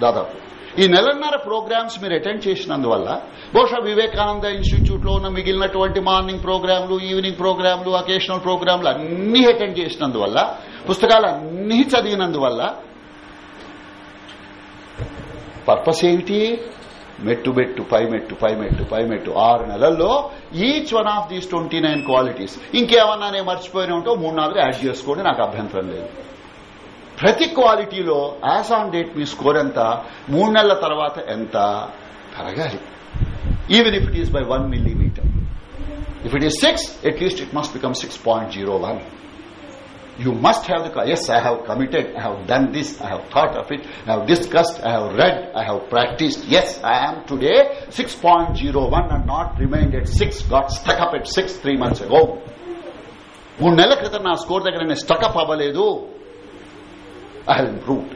దాదాపు. ఈ నెలన్నర ప్రోగ్రామ్స్ మీరు అటెండ్ చేసినందువల్ల బహుశా వివేకానంద ఇన్స్టిట్యూట్లో ఉన్న మిగిలినటువంటి మార్నింగ్ ప్రోగ్రాంలు ఈవినింగ్ ప్రోగ్రాంలు అకేషనల్ ప్రోగ్రాంలు అన్ని అటెండ్ చేసినందువల్ల పుస్తకాలు అన్ని చదివినందువల్ల పర్పస్ ఏమిటి? మెట్టు మెట్టు పై మెట్టు పై మెట్టు పై మెట్టు. ఆరు నెలల్లో each one of these twenty nine qualities ఇంకేమన్నా నేను మర్చిపోయిన ఉంటో మూడు నాలుగు యాడ్ చేసుకోండి నాకు అభ్యంతరం లేదు. ప్రతి క్వాలిటీలో యాజ్ ఆన్ డేట్ మీ స్కోర్ ఎంత? మూడు నెలల తర్వాత ఎంత? పెరగాలి. Even if it is by one millimetre if it is six at least it must become six point zero one you must have the yes i have committed i have done this i have thought of it i have discussed i have read i have practiced yes i am today 6.01 and not remained at 6 got stuck up at 6 3 months ago మూడు నెలల క్రితం నా score దగ్గర నేను stuck up అవ్వలేదు I have improved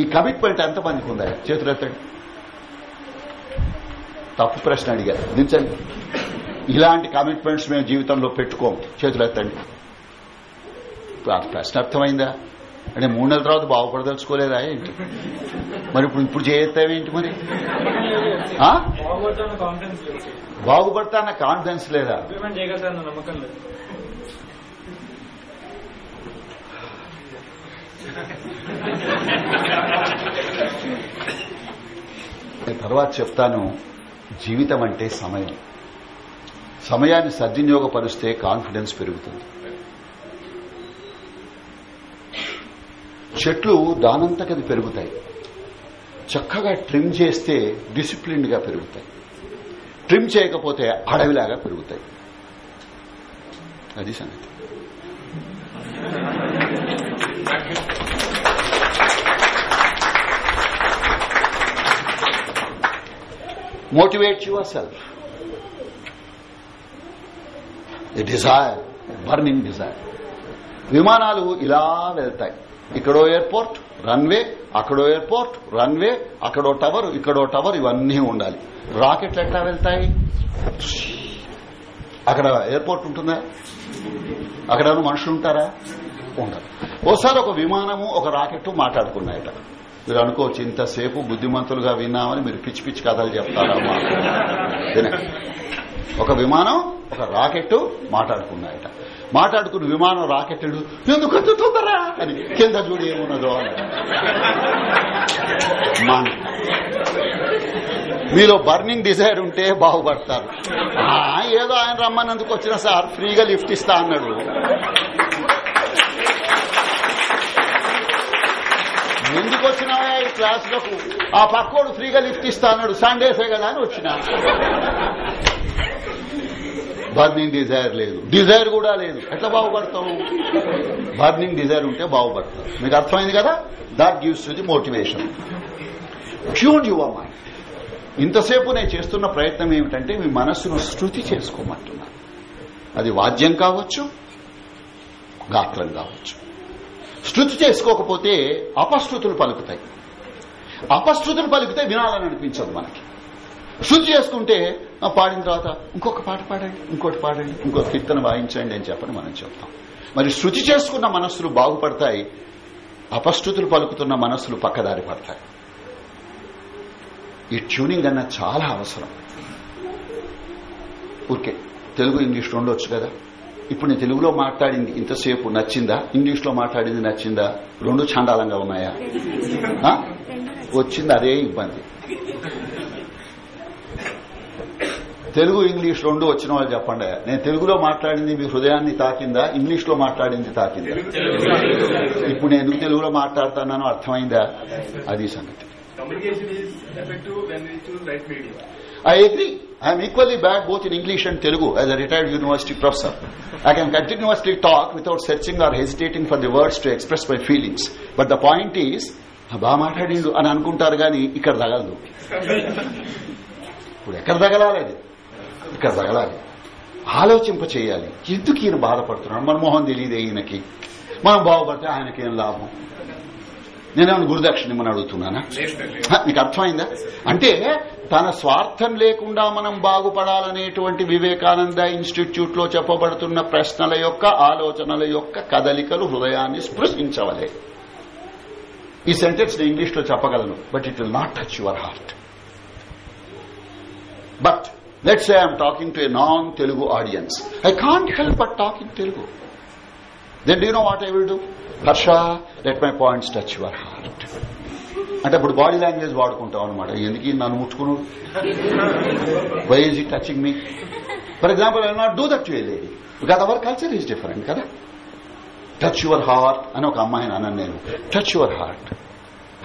ఈ commitment ఎంతమందికి ఉందా చేతులు ఎత్తండి తప్పు ప్రశ్న అడిగారు దించండి ఇలాంటి కమిట్మెంట్స్ మేము జీవితంలో పెట్టుకోము చేతులు ఎత్తండి ప్రశ్న అర్థమైందా అంటే మూడు నెలల తర్వాత బాగుపడదలుచుకోలేదా ఏంటి? మరి ఇప్పుడు ఇప్పుడు చేయొత్తావేంటి మరి? <laughs> ఆ? బాగుపడతాను కాన్ఫిడెన్స్ లేదు. బాగుపడతా అన్న కాన్ఫిడెన్స్ లేదా. తర్వాత చెప్తాను జీవితం అంటే సమయం. సమయాన్ని సద్వినియోగపరిస్తే కాన్ఫిడెన్స్ పెరుగుతుంది. చెట్లు దానంతకది పెరుగుతాయి. చక్కగా ట్రిమ్ చేస్తే డిసిప్లిన్డ్గా పెరుగుతాయి. ట్రిమ్ చేయకపోతే అడవిలాగా పెరుగుతాయి. అది సంగతి. Motivate yourself a desire burning desire విమానాలు ఇలా వెళ్తాయి. ఇక్కడో ఎయిర్పోర్ట్ రన్వే అక్కడో ఎయిర్పోర్ట్ రన్వే అక్కడో టవర్ ఇక్కడో టవర్ ఇవన్నీ ఉండాలి. రాకెట్లు ఎట్లా వెళ్తాయి? అక్కడ ఎయిర్పోర్ట్ ఉంటుందా? అక్కడ మనుషులు ఉంటారా? ఉండదు ఓసారి ఒక విమానము ఒక రాకెట్ మాట్లాడుకున్నాయట. మీరు అనుకోవచ్చు ఇంతసేపు బుద్ధిమంతులుగా విన్నామని మీరు పిచ్చి పిచ్చి కథలు చెప్తారా ఒక విమానం ఒక రాకెట్ మాట్లాడుకున్నాయట. మాట్లాడుకున్న విమానం రాకెట్టుడు ఎందుకు అంత అని. కింద చూడు ఏమున్నదో అని. మీలో బర్నింగ్ డిజైర్ ఉంటే బాగుపడతారు. ఏదో ఆయన రమ్మన్నందుకు వచ్చిన సార్ ఫ్రీగా లిఫ్ట్ ఇస్తా అన్నాడు. ఎందుకు వచ్చినావా ఈ క్లాసులకు? ఆ పక్కోడు ఫ్రీగా లిఫ్ట్ ఇస్తా అన్నాడు. సండేసే కదా అని వచ్చినా. బర్నింగ్ డిజైర్ లేదు. డిజైర్ కూడా లేదు. ఎట్లా బాగుపడతావు? బర్నింగ్ డిజైర్ ఉంటే బాగుపడతావు. మీకు అర్థమైంది కదా? That gives the motivation tune your mind ఇంతసేపు నేను చేస్తున్న ప్రయత్నం ఏమిటంటే మీ మనస్సును శృతి చేసుకోమంటున్నాను. అది వాద్యం కావచ్చు గాత్రం కావచ్చు. శృతి చేసుకోకపోతే అపశృతులు పలుకుతాయి. అపశృతులు పలికితే వినాలని అనిపించదు మనకి. శృతి చేసుకుంటే ఆ, పాడిన తర్వాత ఇంకొక పాట పాడండి. ఇంకోటి పాడండి. ఇంకొక కీర్తన వాయించండి అని చెప్పని మనం చెప్తాం. మరి శృతి చేసుకున్న మనస్సులు బాగుపడతాయి అపశృతులు పలుకుతున్న మనస్సులు పక్కదారి పడతాయి. ఈ ట్యూనింగ్ అన్న చాలా అవసరం. ఊరికే తెలుగు ఇంగ్లీష్ రెండు వచ్చు కదా. ఇప్పుడు నేను తెలుగులో మాట్లాడింది ఇంతసేపు నచ్చిందా? ఇంగ్లీష్లో మాట్లాడింది నచ్చిందా? రెండు చండాలంగా ఉన్నాయా? వచ్చింది అదే ఇబ్బంది. తెలుగు ఇంగ్లీష్ రెండు వచ్చిన వాళ్ళు చెప్పండి. నేను తెలుగులో మాట్లాడింది మీ హృదయాన్ని తాకిందా? ఇంగ్లీష్లో మాట్లాడింది తాకిందా? ఇప్పుడు నేను ఎందుకు తెలుగులో మాట్లాడుతానో అర్థమైందా? అది సంగతి. I agree I'm equally bad both in English and Telugu as a retired university professor I can continuously talk without searching or hesitating for the words to express my feelings but the point is బాగా మాట్లాడిండు అని అనుకుంటారు గాని ఇక్కడ తగలదు. ఇప్పుడు ఎక్కడ తగలాలి ఇక్కడ తగలాలి ఆలోచింప చేయాలి. ఎందుకు ఈయన బాధపడుతున్నాడు? మన మొహం తెలియదు ఈయనకి. మనం బాగుపడితే ఆయనకేం లాభం? నేనేమన్నా గురుదక్షిణ ఇమ్మని అడుగుతున్నానా? నీకు అర్థమైందా? అంటే తన స్వార్థం లేకుండా మనం బాగుపడాలనేటువంటి వివేకానంద ఇన్స్టిట్యూట్లో చెప్పబడుతున్న ప్రశ్నల యొక్క ఆలోచనల యొక్క కదలికలు హృదయాన్ని స్పృశించవలే. ఈ సెంటెన్స్ నేను ఇంగ్లీష్లో చెప్పగలను but it will not touch your heart but let's let's say I'm talking to a non Telugu audience I can't help but telugu. Then do you know what i will do? Harsha let my points touch your heart. అంటే ఇప్పుడు body language వాడుకుంటాం అనమాట ఎందుకు నన్ను ముట్టుకును? Why is it touching me for example I not do that to a lady because our culture is different కదా? Touch your heart అని ఒక అమ్మాయిని అన్నాను నేను. Touch your heart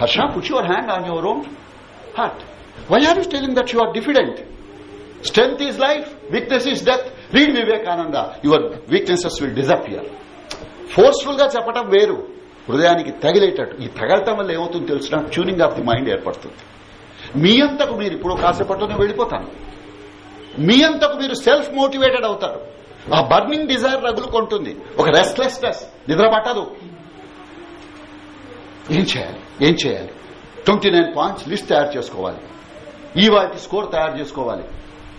Harsha put your hand on your own heart why are you telling that you are diffident strength is life weakness is death read Vivekananda your weaknesses will disappear ఫోర్స్ఫుల్గా చెప్పటం వేరు. హృదయానికి తగిలేటట్టు. ఈ తగలటం వల్ల ఏమవుతుందో తెలిసిన? Tuning of the mind ఏర్పడుతుంది. మీ అంతకు మీరు ఇప్పుడు కాసేపట్లో వెళ్ళిపోతాను మీ అంతకు మీరు సెల్ఫ్ మోటివేటెడ్ అవుతారు. ఆ బర్నింగ్ డిజైర్ రగులుకుంటుంది ఒక రెస్ట్లెస్నెస్ నిద్ర పట్టదు. ఏం చేయాలి? ఏం చేయాలి? ట్వంటీ నైన్ పాయింట్స్ లిస్ట్ తయారు చేసుకోవాలి. ఈ వాటి స్కోర్ తయారు చేసుకోవాలి.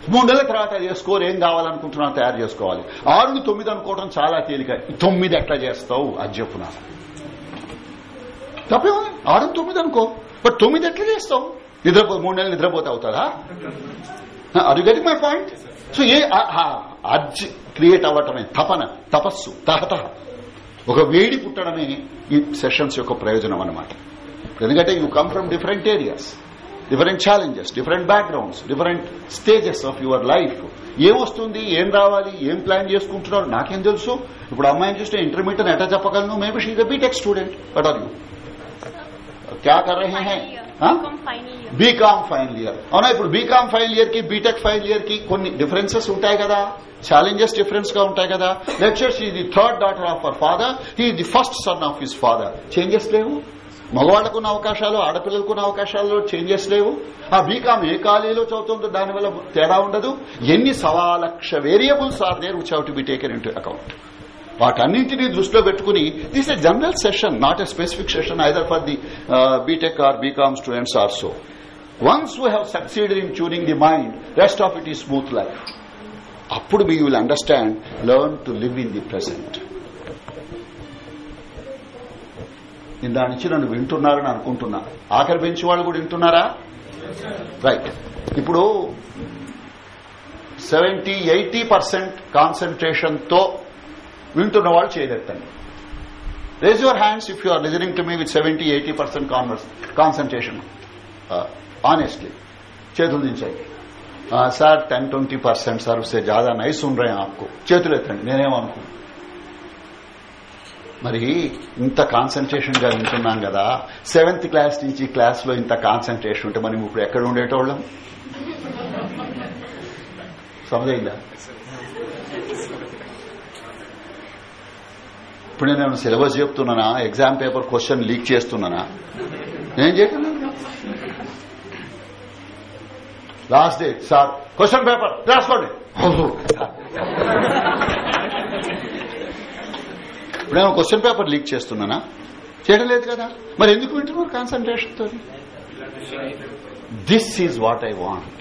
మూడు తర్వాత ఏ స్కోర్ ఏం కావాలనుకుంటున్నా తయారు చేసుకోవాలి. ఆరుని తొమ్మిది అనుకోవడం చాలా తేలిక. తొమ్మిది ఎట్లా చేస్తావు? అది చెప్పు నాకు. తప్పే ఆరు తొమ్మిది అనుకో. బట్ తొమ్మిది ఎట్లా చేస్తావు? నిద్రపో మూడు నెలలు నిద్రపోతే అవుతుందా అది getting my point so a urge create అవ్వటమే. తపన తపస్సు తహత ఒక వేడి పుట్టడమే ఈ సెషన్స్ యొక్క ప్రయోజనం అన్నమాట. ఎందుకంటే you come from different areas different challenges different backgrounds different stages of your life ఏమొస్తుంది ఏం రావాలి ఏం ప్లాన్ చేసుకుంటున్నారు నాకేం తెలుసు ఇప్పుడు అమ్మాయిని చూస్తే ఇంటర్మీడియట్ ఎట చెప్పగలను maybe she is BTech student but are you క్యా కర్ రహే హై బీకామ్ ఫైనల్ ఇయర్ అవునా ఇప్పుడు బీకామ్ ఫైనల్ ఇయర్ కి బీటెక్ ఫైనల్ ఇయర్ కి కొన్ని డిఫరెన్సెస్ ఉంటాయి కదా ఛాలెంజెస్ డిఫరెన్స్ గా ఉంటాయి కదా lecture she the third daughter of our father he the first son of his father changes లేవు మగవాళ్ళకున్న అవకాశాలు ఆడపిల్లలకు ఉన్న అవకాశాల్లో చేంజెస్ లేవు. ఆ బీకామ్ ఏ కాలేజీలో చదువుతుందో దానివల్ల తేడా ఉండదు. ఎన్ని సవా lakh variables are there which how to be taken in account వాటన్నింటినీ దృష్టిలో పెట్టుకుని this a general session not a specific session either for the BTech or BCom students or so once we have succeeded in tuning the mind rest of it ఈ smooth life అప్పుడు మీ will understand learn to live in the present నేను దాని నుంచి నన్ను వింటున్నారని అనుకుంటున్నా. ఆఖరి పెంచి వాళ్ళు కూడా వింటున్నారా? రైట్ ఇప్పుడు సెవెంటీ ఎయిటీ పర్సెంట్ కాన్సన్ట్రేషన్తో వింటున్న వాళ్ళు చేయదెత్తండి raise your hands if you are listening to me with seventy eighty percent concentration honestly చేతులు దించాయి. Sir ten twenty percent sir उससे జాదా నైస్ ఉండ్రాయి रहे చేతులు ఎత్తండి నేనేమనుకున్నాను మరి ఇంత కాన్సన్ట్రేషన్గా వింటున్నాం కదా సెవెంత్ క్లాస్ నుంచి క్లాస్లో ఇంత కాన్సన్ట్రేషన్ ఉంటే మనం ఇప్పుడు ఎక్కడ ఉండేటోళ్ళం? సమదైందా ఇప్పుడు నేను సిలబస్ చెప్తున్నానా? ఎగ్జామ్ పేపర్ క్వశ్చన్ లీక్ చేస్తున్నానా? నేను చేయగలను last day sir question paper రాసుకోండి. <laughs> ఇప్పుడు నేను క్వశ్చన్ పేపర్ లీక్ చేస్తున్నానా? చేయడం లేదు కదా? మరి ఎందుకు వింటున్నారు కాన్సన్ట్రేషన్తో this is what I want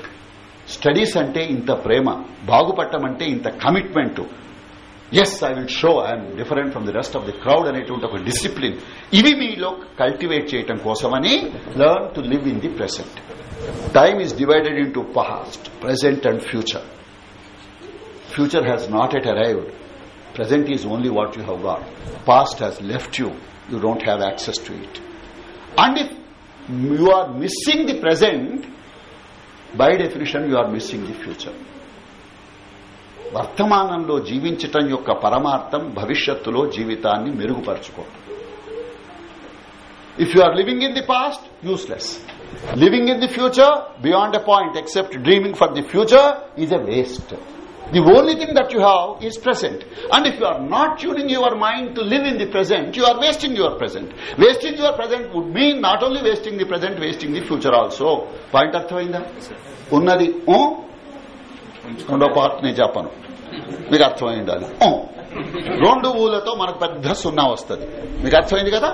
studies అంటే ఇంత ప్రేమ బాగుపడటం ఇంత commitment yes I will show I'm different from the rest of the crowd అనేటువంటి ఒక డిసిప్లిన్ ఇవి మీలో కల్టివేట్ చేయటం కోసమని learn to live in the present time is divided into past present and future future has not yet arrived present is only what you have got past has left you you don't have access to it and if you are missing the present by definition you are missing the future వర్తమానంలో జీవించటం యొక్క పరమార్థం భవిష్యత్తులో జీవితాన్ని మెరుగుపరచుకోవటం if you are living in the past useless living in the future beyond a point except dreaming for the future is a waste The only thing that you have is present. And if you are not tuning your mind to live in the present, you are wasting your present. Wasting your present would mean not only wasting the present, wasting the future also. Point అర్థమైందా ఉన్నది ఊ, రెండో part నేను చెప్పను మీకు అర్థమై ఉండాలి రెండు ఊలతో మనకు పెద్ద సున్నా వస్తుంది మీకు అర్థమైంది కదా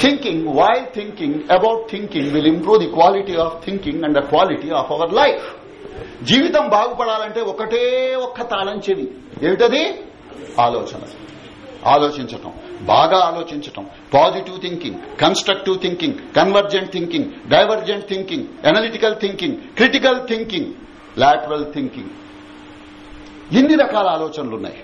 thinking while thinking about thinking will improve the quality of thinking and the quality of our life జీవితం బాగుపడాలంటే ఒకటే ఒక్క తాళం చెవి. ఏమిటది? ఆలోచన. ఆలోచించటం. బాగా ఆలోచించటం. Positive thinking constructive thinking convergent thinking divergent thinking analytical thinking critical thinking lateral thinking ఎన్ని రకాల ఆలోచనలు ఉన్నాయి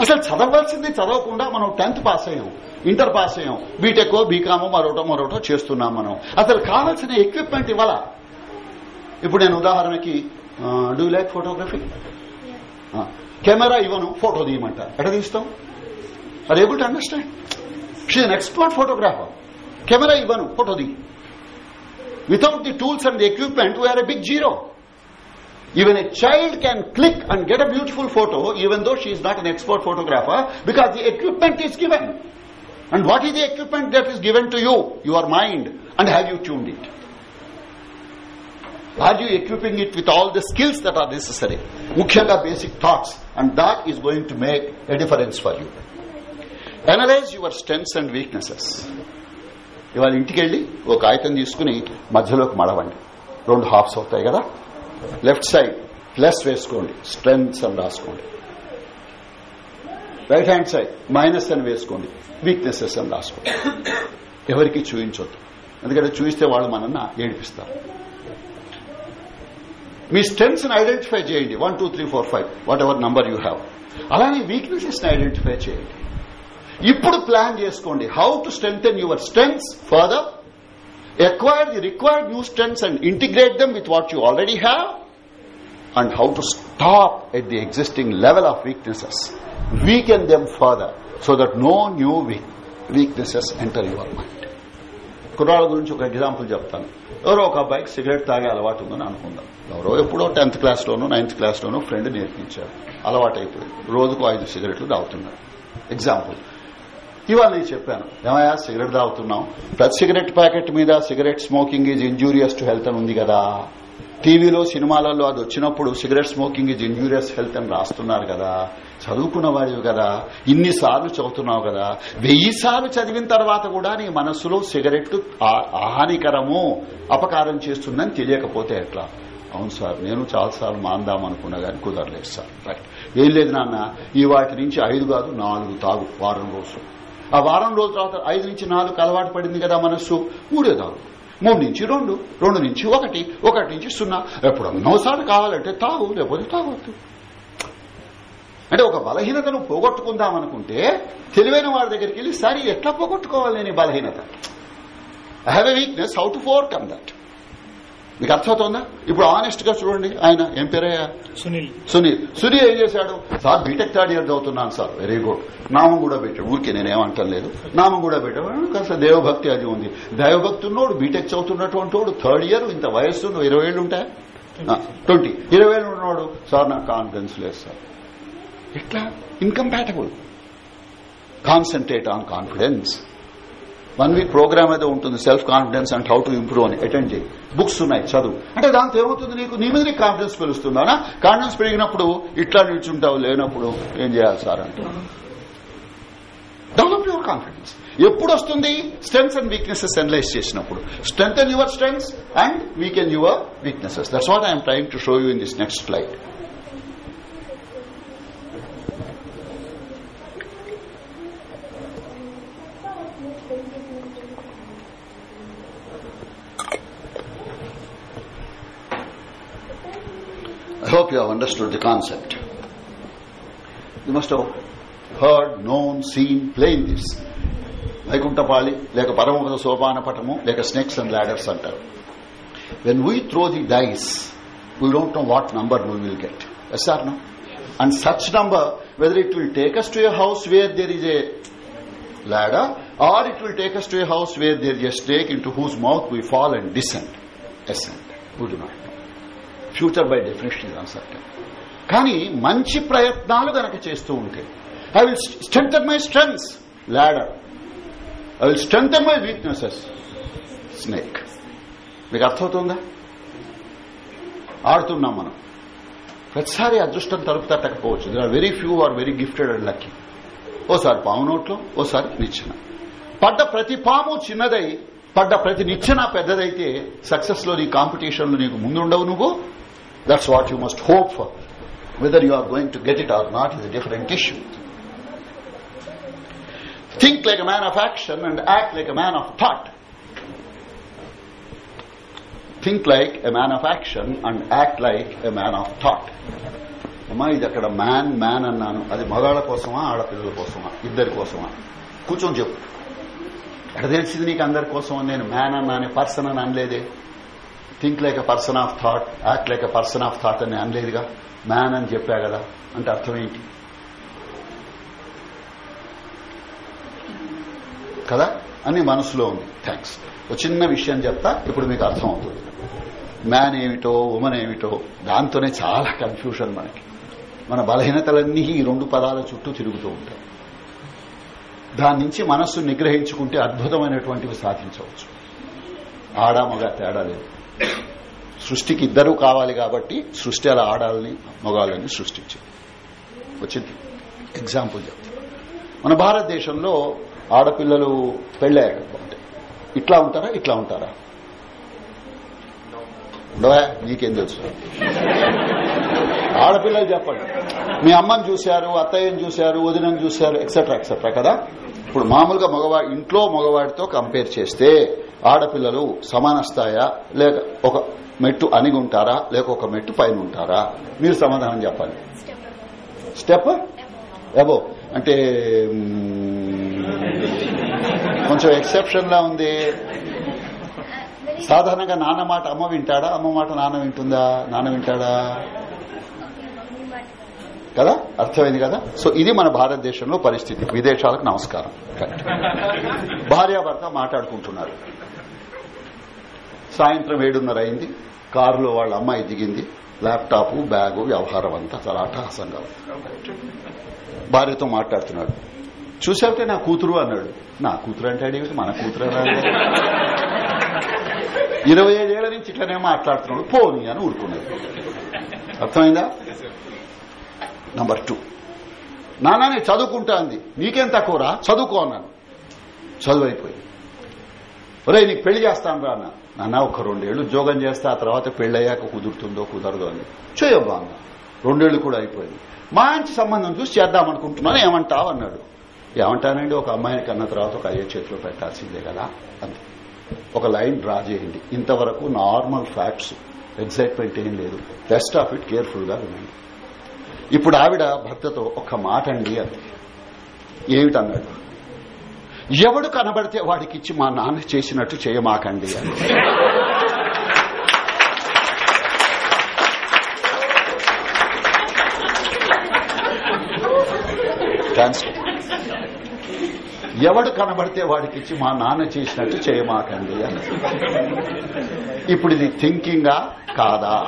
అసలు చదవలసింది చదవకుండా మనం టెన్త్ పాస్ అయ్యాము ఇంటర్ పాస్ అయ్యాం. బీటెక్ బీకామో మరోటో మరోటో చేస్తున్నాం మనం. అసలు కావాల్సిన ఎక్విప్మెంట్ ఇవ్వాల? ఇప్పుడు నేను ఉదాహరణకి డూ లైక్ ఫోటోగ్రఫీ కెమెరా ఇవ్వను ఫోటో తీయమంట ఎక్కడ తీస్తాం? Are able to understand she an expert photographer camera ఇవ్వను photo the without the tools and the equipment we are a big zero Even a child can click and get a beautiful photo even though she is not an expert photographer because the equipment is given. And what is the equipment that is given to you? Your mind. And have you tuned it? Are you equipping it with all the skills that are necessary? Mukhyanga basic thoughts. And that is going to make a difference for you. Analyze your strengths and weaknesses. ఇవాళ ఇంటికి వెళ్ళి ఒక కాగితం తీసుకుని మధ్యలోకి మడవండి రెండు halves అవుతాయి కదా లెఫ్ట్ సైడ్ ప్లస్ వేసుకోండి స్ట్రెంగ్స్ అని రాసుకోండి రైట్ హ్యాండ్ సైడ్ మైనస్ అని వేసుకోండి. వీక్నెసెస్ అని రాసుకోండి. ఎవరికి చూపించొద్దు ఎందుకంటే చూపిస్తే వాళ్ళు మనన్న ఏడిపిస్తారు. మీ స్ట్రెంగ్స్ ఐడెంటిఫై చేయండి. One two three four five whatever number you have అలానే వీక్నెసెస్ ఐడెంటిఫై చేయండి. ఇప్పుడు ప్లాన్ చేసుకోండి. How to strengthen your strengths further acquire the required new strengths and integrate them with what you already have. And how to stop at the existing level of weaknesses. Weaken them further so that no new weaknesses enter your mind. కుర్రాళ్ళ గురించి ఒక example చెప్తాను. ఎవరో ఒక అబ్బాయికి cigarette తాగే అలవాటు ఉందని అనుకుందాం. ఎవరో ఎప్పుడో టెన్త్ క్లాస్లోనో నైన్త్ క్లాస్లోనో ఫ్రెండ్ నేర్పించారు. అలవాటు అయిపోయింది రోజుకు ఐదు సిగరెట్లు తాగుతున్నారు. ఎగ్జాంపుల్ ఇవాళ నేను చెప్పాను. ఏమయ్యా సిగరెట్ తాగుతున్నాం ప్రతి సిగరెట్ ప్యాకెట్ మీద cigarette smoking is injurious to health అని ఉంది కదా. టీవీలో సినిమాలలో అది వచ్చినప్పుడు cigarette smoking is injurious health అని రాస్తున్నారు కదా. చదువుకున్న వాడివి కదా ఇన్నిసార్లు చదువుతున్నావు కదా వెయ్యి సార్లు చదివిన తర్వాత కూడా నీ మనస్సులో సిగరెట్ హానికరము అపకారం చేస్తుందని తెలియకపోతే ఎట్లా? అవును సార్ నేను చాలాసార్లు మాందాం అనుకున్నా కానీ కుదరలేదు సార్. రైట్ ఏం లేదు నాన్న ఈ వాటి నుంచి ఐదు కాదు నాలుగు తాగు వారం రోజులు. ఆ వారం రోజుల తర్వాత ఐదు నుంచి నాలుగు అలవాటు పడింది కదా మనస్సు మూడే తాగు. మూడు నుంచి రెండు రెండు నుంచి ఒకటి ఒకటి నుంచి సున్నా. ఎప్పుడు ఎన్నోసార్లు కావాలంటే తాగు లేకపోతే తాగొద్దు. అంటే ఒక బలహీనతను పోగొట్టుకుందామనుకుంటే తెలివైన వాడి దగ్గరికి వెళ్ళి సరే ఎట్లా పోగొట్టుకోవాలి నేను బలహీనత? I have a weakness how to overcome that మీకు అర్థమవుతోందా? ఇప్పుడు ఆనెస్ట్గా చూడండి. ఆయన ఏం పేరయ్యా? సునీల్. సునీల్. సునీల్ ఏం చేశాడు? సార్ బీటెక్ థర్డ్ ఇయర్ చదువుతున్నాను సార్. వెరీ గుడ్ నామం కూడా పెట్టాడు. ఊరికే నేనేమంటాను లేదు. నామం కూడా పెట్టాడు. కాస్త దేవభక్తి అది ఉంది. దైవభక్తి ఉన్నోడు బీటెక్ చదువుతున్నటువంటి వాడు థర్డ్ ఇయర్ ఇంత వయస్సు నువ్వు ఇరవై ఏళ్ళు ఉంటాయా? ట్వంటీ ఇరవై ఏళ్ళు ఉన్నవాడు సార్ నాకు కాన్ఫిడెన్స్ లేదు సార్. ఎట్లా? Incompatible concentrate on confidence one week program ఏదో ఉంటుంది self confidence and how to improve అని అటెండ్ చేయి. బుక్స్ ఉన్నాయి చదువు. అంటే దాంతో ఏమవుతుంది నీకు? నీ మీద నీకు కాన్ఫిడెన్స్ పెరుగుతుందా కాన్ఫిడెన్స్ పెరిగినప్పుడు ఇట్లా నిల్చుంటావు లేనప్పుడు ఏం చేయాలి సార్ అంటే. డెవలప్ యువర్ కాన్ఫిడెన్స్ ఎప్పుడు వస్తుంది? స్ట్రెంగ్స్ అండ్ వీక్నెసెస్ అనలైజ్ చేసినప్పుడు. Strength and your strengths and weaken your weaknesses that's what I'm trying to show you in this next slide I hope you have understood the concept. You must have heard, known, seen, playing this. వైకుంఠపాళి లేక పరమపద సోపాన పటము లేక snakes and ladders అంటారు when we throw the dice we don't know what number we will get yes or no and such number whether it will take us to a house where there is a ladder or it will take us to a house where there is a snake into whose mouth we fall and descend ascend we do not know Future by definition is uncertain. కానీ మంచి ప్రయత్నాలు గనక చేస్తూ ఉంటే I will strengthen my strengths ladder I will strengthen my weaknesses snake మీకు అర్థమవుతుందా? ఆడుతున్నాం మనం. ప్రతిసారి అదృష్టం తలుపు తట్టకపోవచ్చు there are very few are very gifted and lucky ఓసారి పాము నోట్లో ఓసారి నిచ్చెన. పడ్డ ప్రతి పాము చిన్నదై పడ్డ ప్రతి నిచ్చెన పెద్దదైతే సక్సెస్లో నీ కాంపిటీషన్లో నీకు ముందుండవు నువ్వు. that's what you must hope for whether you are going to get it or not is different issue think like a man of action and act like a man of thought think like a man of action and act like a man of thought అమ్మా ఇది అక్కడ man man అన్నాను అది మగాళ్ళ కోసమా ఆడపిల్లల కోసమా ఇద్దరి కోసమా కూర్చొని చెప్పు ఎక్కడ తెలిసింది నీకు అందరి కోసం అని నేను మ్యాన్ అన్నానే పర్సన్ అని అనలేదే think like a person of thought act like a person of thought అని అనలేదుగా మ్యాన్ అని చెప్పా కదా అంటే అర్థం ఏంటి? కదా? అని మనసులో ఉంది. థ్యాంక్స్ ఒక చిన్న విషయం చెప్తా ఇప్పుడు మీకు అర్థం అవుతుంది మ్యాన్ ఏమిటో ఉమెన్ ఏమిటో దాంతోనే చాలా కన్ఫ్యూషన్ మనకి. మన బలహీనతలన్నీ ఈ రెండు పదాల చుట్టూ తిరుగుతూ ఉంటాయి. దాని నుంచి మనస్సు నిగ్రహించుకుంటే అద్భుతమైనటువంటివి సాధించవచ్చు. ఆడ మగ తేడా లేదు. సృష్టికి ఇద్దరు కావాలి కాబట్టి సృష్టి అలా ఆడాలని మగాళ్ళని సృష్టించింది. వచ్చింది. ఎగ్జాంపుల్ చెప్తా. మన భారతదేశంలో ఆడపిల్లలు పెళ్ళయ్యాక ఇట్లా ఉంటారా ఇట్లా ఉంటారా? ఉండవా నీకేం తెలుసు? ఆడపిల్లలు చెప్పండి. మీ అమ్మని చూశారు అత్తయ్యని చూశారు వదినని చూశారు ఎక్సెట్రా ఎక్సెట్రా కదా? ఇప్పుడు మామూలుగా మగవా ఇంట్లో మగవాడితో కంపేర్ చేస్తే ఆడపిల్లలు సమాన స్థాయా లేక ఒక మెట్టు అనిగుంటారా లేక ఒక మెట్టు పైన ఉంటారా మీరు సమాధానం చెప్పాలి. స్టెప్ ఎబో అంటే కొంచెం ఎక్సెప్షన్ లా ఉంది. సాధారణంగా నాన్న మాట అమ్మ వింటాడా? అమ్మ మాట నాన్న వింటుందా? నాన్న వింటాడా? కదా? అర్థమైంది కదా? సో ఇది మన భారతదేశంలో పరిస్థితి. విదేశాలకు నమస్కారం. కరెక్ట్. భార్యాభర్త మాట్లాడుకుంటున్నారు. సాయంత్రం ఏడున్నర అయింది. కారులో వాళ్ళ అమ్మాయి దిగింది. ల్యాప్టాప్ బ్యాగు వ్యవహారం అంతా చాలా అట్టహాసంగా ఉంది. భార్యతో మాట్లాడుతున్నాడు. చూసావుటే నా కూతురు అన్నాడు. నా కూతురు అంటే అడిగి మన కూతురు ఇరవై ఐదేళ్ళ నుంచి ఇట్లనే మాట్లాడుతున్నాడు. పోని అని ఊరుకున్నాడు. అర్థమైందా? నంబర్ టూ నాన్న నేను చదువుకుంటా అంది. నీకేం తక్కువరా? చదువుకో అన్నాను చదువు అయిపోయింది ఒరే నీకు పెళ్ళి చేస్తాను రా అన్నా. నాన్న ఒక రెండేళ్ళు ఉద్యోగం చేస్తే ఆ తర్వాత పెళ్ళయ్యాక కుదురుతుందో కుదరదో అని. చేయబ్బా అన్న రెండేళ్ళు కూడా అయిపోయింది. మంచి సంబంధం చూసి చేద్దామనుకుంటున్నాను ఏమంటావు అన్నాడు ఏమంటానండి? ఒక అమ్మాయిని కన్న తర్వాత ఒక అయ్యే చేతిలో పెట్టాల్సిందే కదా అంతే ఒక లైన్ డ్రా చేయండి. ఇంతవరకు నార్మల్ ఫ్యాక్ట్స్ ఎగ్జైట్మెంట్ ఏం లేదు. బెస్ట్ ఆఫ్ ఇట్ కేర్ఫుల్గా వినండి. ఇప్పుడు ఆవిడ భర్తతో ఒక మాట అండి అంది. ఏమిటన్నాడు? ఎవడు కనబడితే వాడికిచ్చి మా నాన్న చేసినట్టు చేయమాకండి అని. ట్రాన్స్లేట్ ఎవడు కనబడితే వాడికిచ్చి మా నాన్న చేసినట్టు చేయమాకండి అని ఇప్పుడు ఇది థింకింగా కాదా?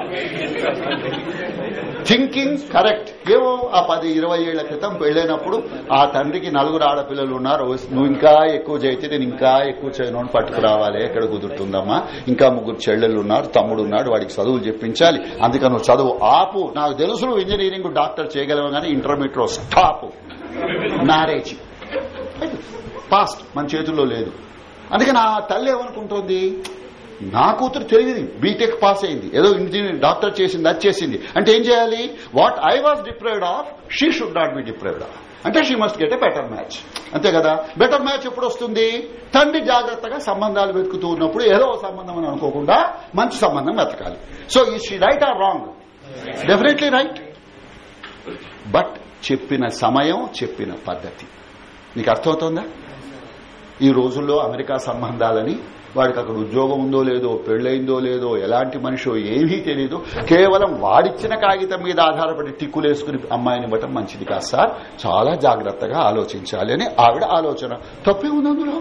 Thinking correct. ఏమో ఆ పది ఇరవై ఏళ్ళ క్రితం పెళ్ళైనప్పుడు ఆ తండ్రికి నలుగురు ఆడపిల్లలు ఉన్నారు. నువ్వు ఇంకా ఎక్కువ చేయితే నేను ఇంకా ఎక్కువ చేయను అని పట్టుకురావాలి. ఎక్కడ కుదురుతుందమ్మా? ఇంకా ముగ్గురు చెల్లెళ్ళు ఉన్నారు తమ్ముడు ఉన్నాడు వాడికి చదువులు చెప్పించాలి. అందుకని నువ్వు చదువు ఆపు. నాకు తెలుసు నువ్వు ఇంజనీరింగ్ డాక్టర్ చేయగలవు కానీ ఇంటర్మీడియట్ స్టాప్. మ్యారేజ్. పాస్ట్ మన చేతుల్లో లేదు. అందుకే నా తల్లి ఏమనుకుంటుంది? నా కూతురు తెలియదు. బీటెక్ పాస్ అయింది. ఏదో ఇంజనీర్ డాక్టర్ చేసింది అది చేసింది. అంటే ఏం చేయాలి? What I was deprived of she should not be deprived of అంటే she must get a better match అంతే కదా? బెటర్ మ్యాచ్ ఎప్పుడు వస్తుంది? తండ్రి జాగ్రత్తగా సంబంధాలు వెతుకుతూ ఉన్నప్పుడు ఏదో ఒక సంబంధం అని అనుకోకుండా మంచి సంబంధం వెతకాలి. సో ఈ she right or wrong definitely right but చెప్పిన సమయం చెప్పిన పద్ధతి. నీకు అర్థమవుతోందా? ఈ రోజుల్లో అమెరికా సంబంధాలని వాడికి అక్కడ ఉద్యోగం ఉందో లేదో పెళ్ళైందో లేదో ఎలాంటి మనిషో ఏమీ తెలియదు కేవలం వాడిచ్చిన కాగితం మీద ఆధారపడి టిక్కులేసుకుని అమ్మాయిని ఇవ్వటం మంచిది కాదు సార్. చాలా జాగ్రత్తగా ఆలోచించాలి అని ఆవిడ ఆలోచన. తప్పే ఉంది అందులో?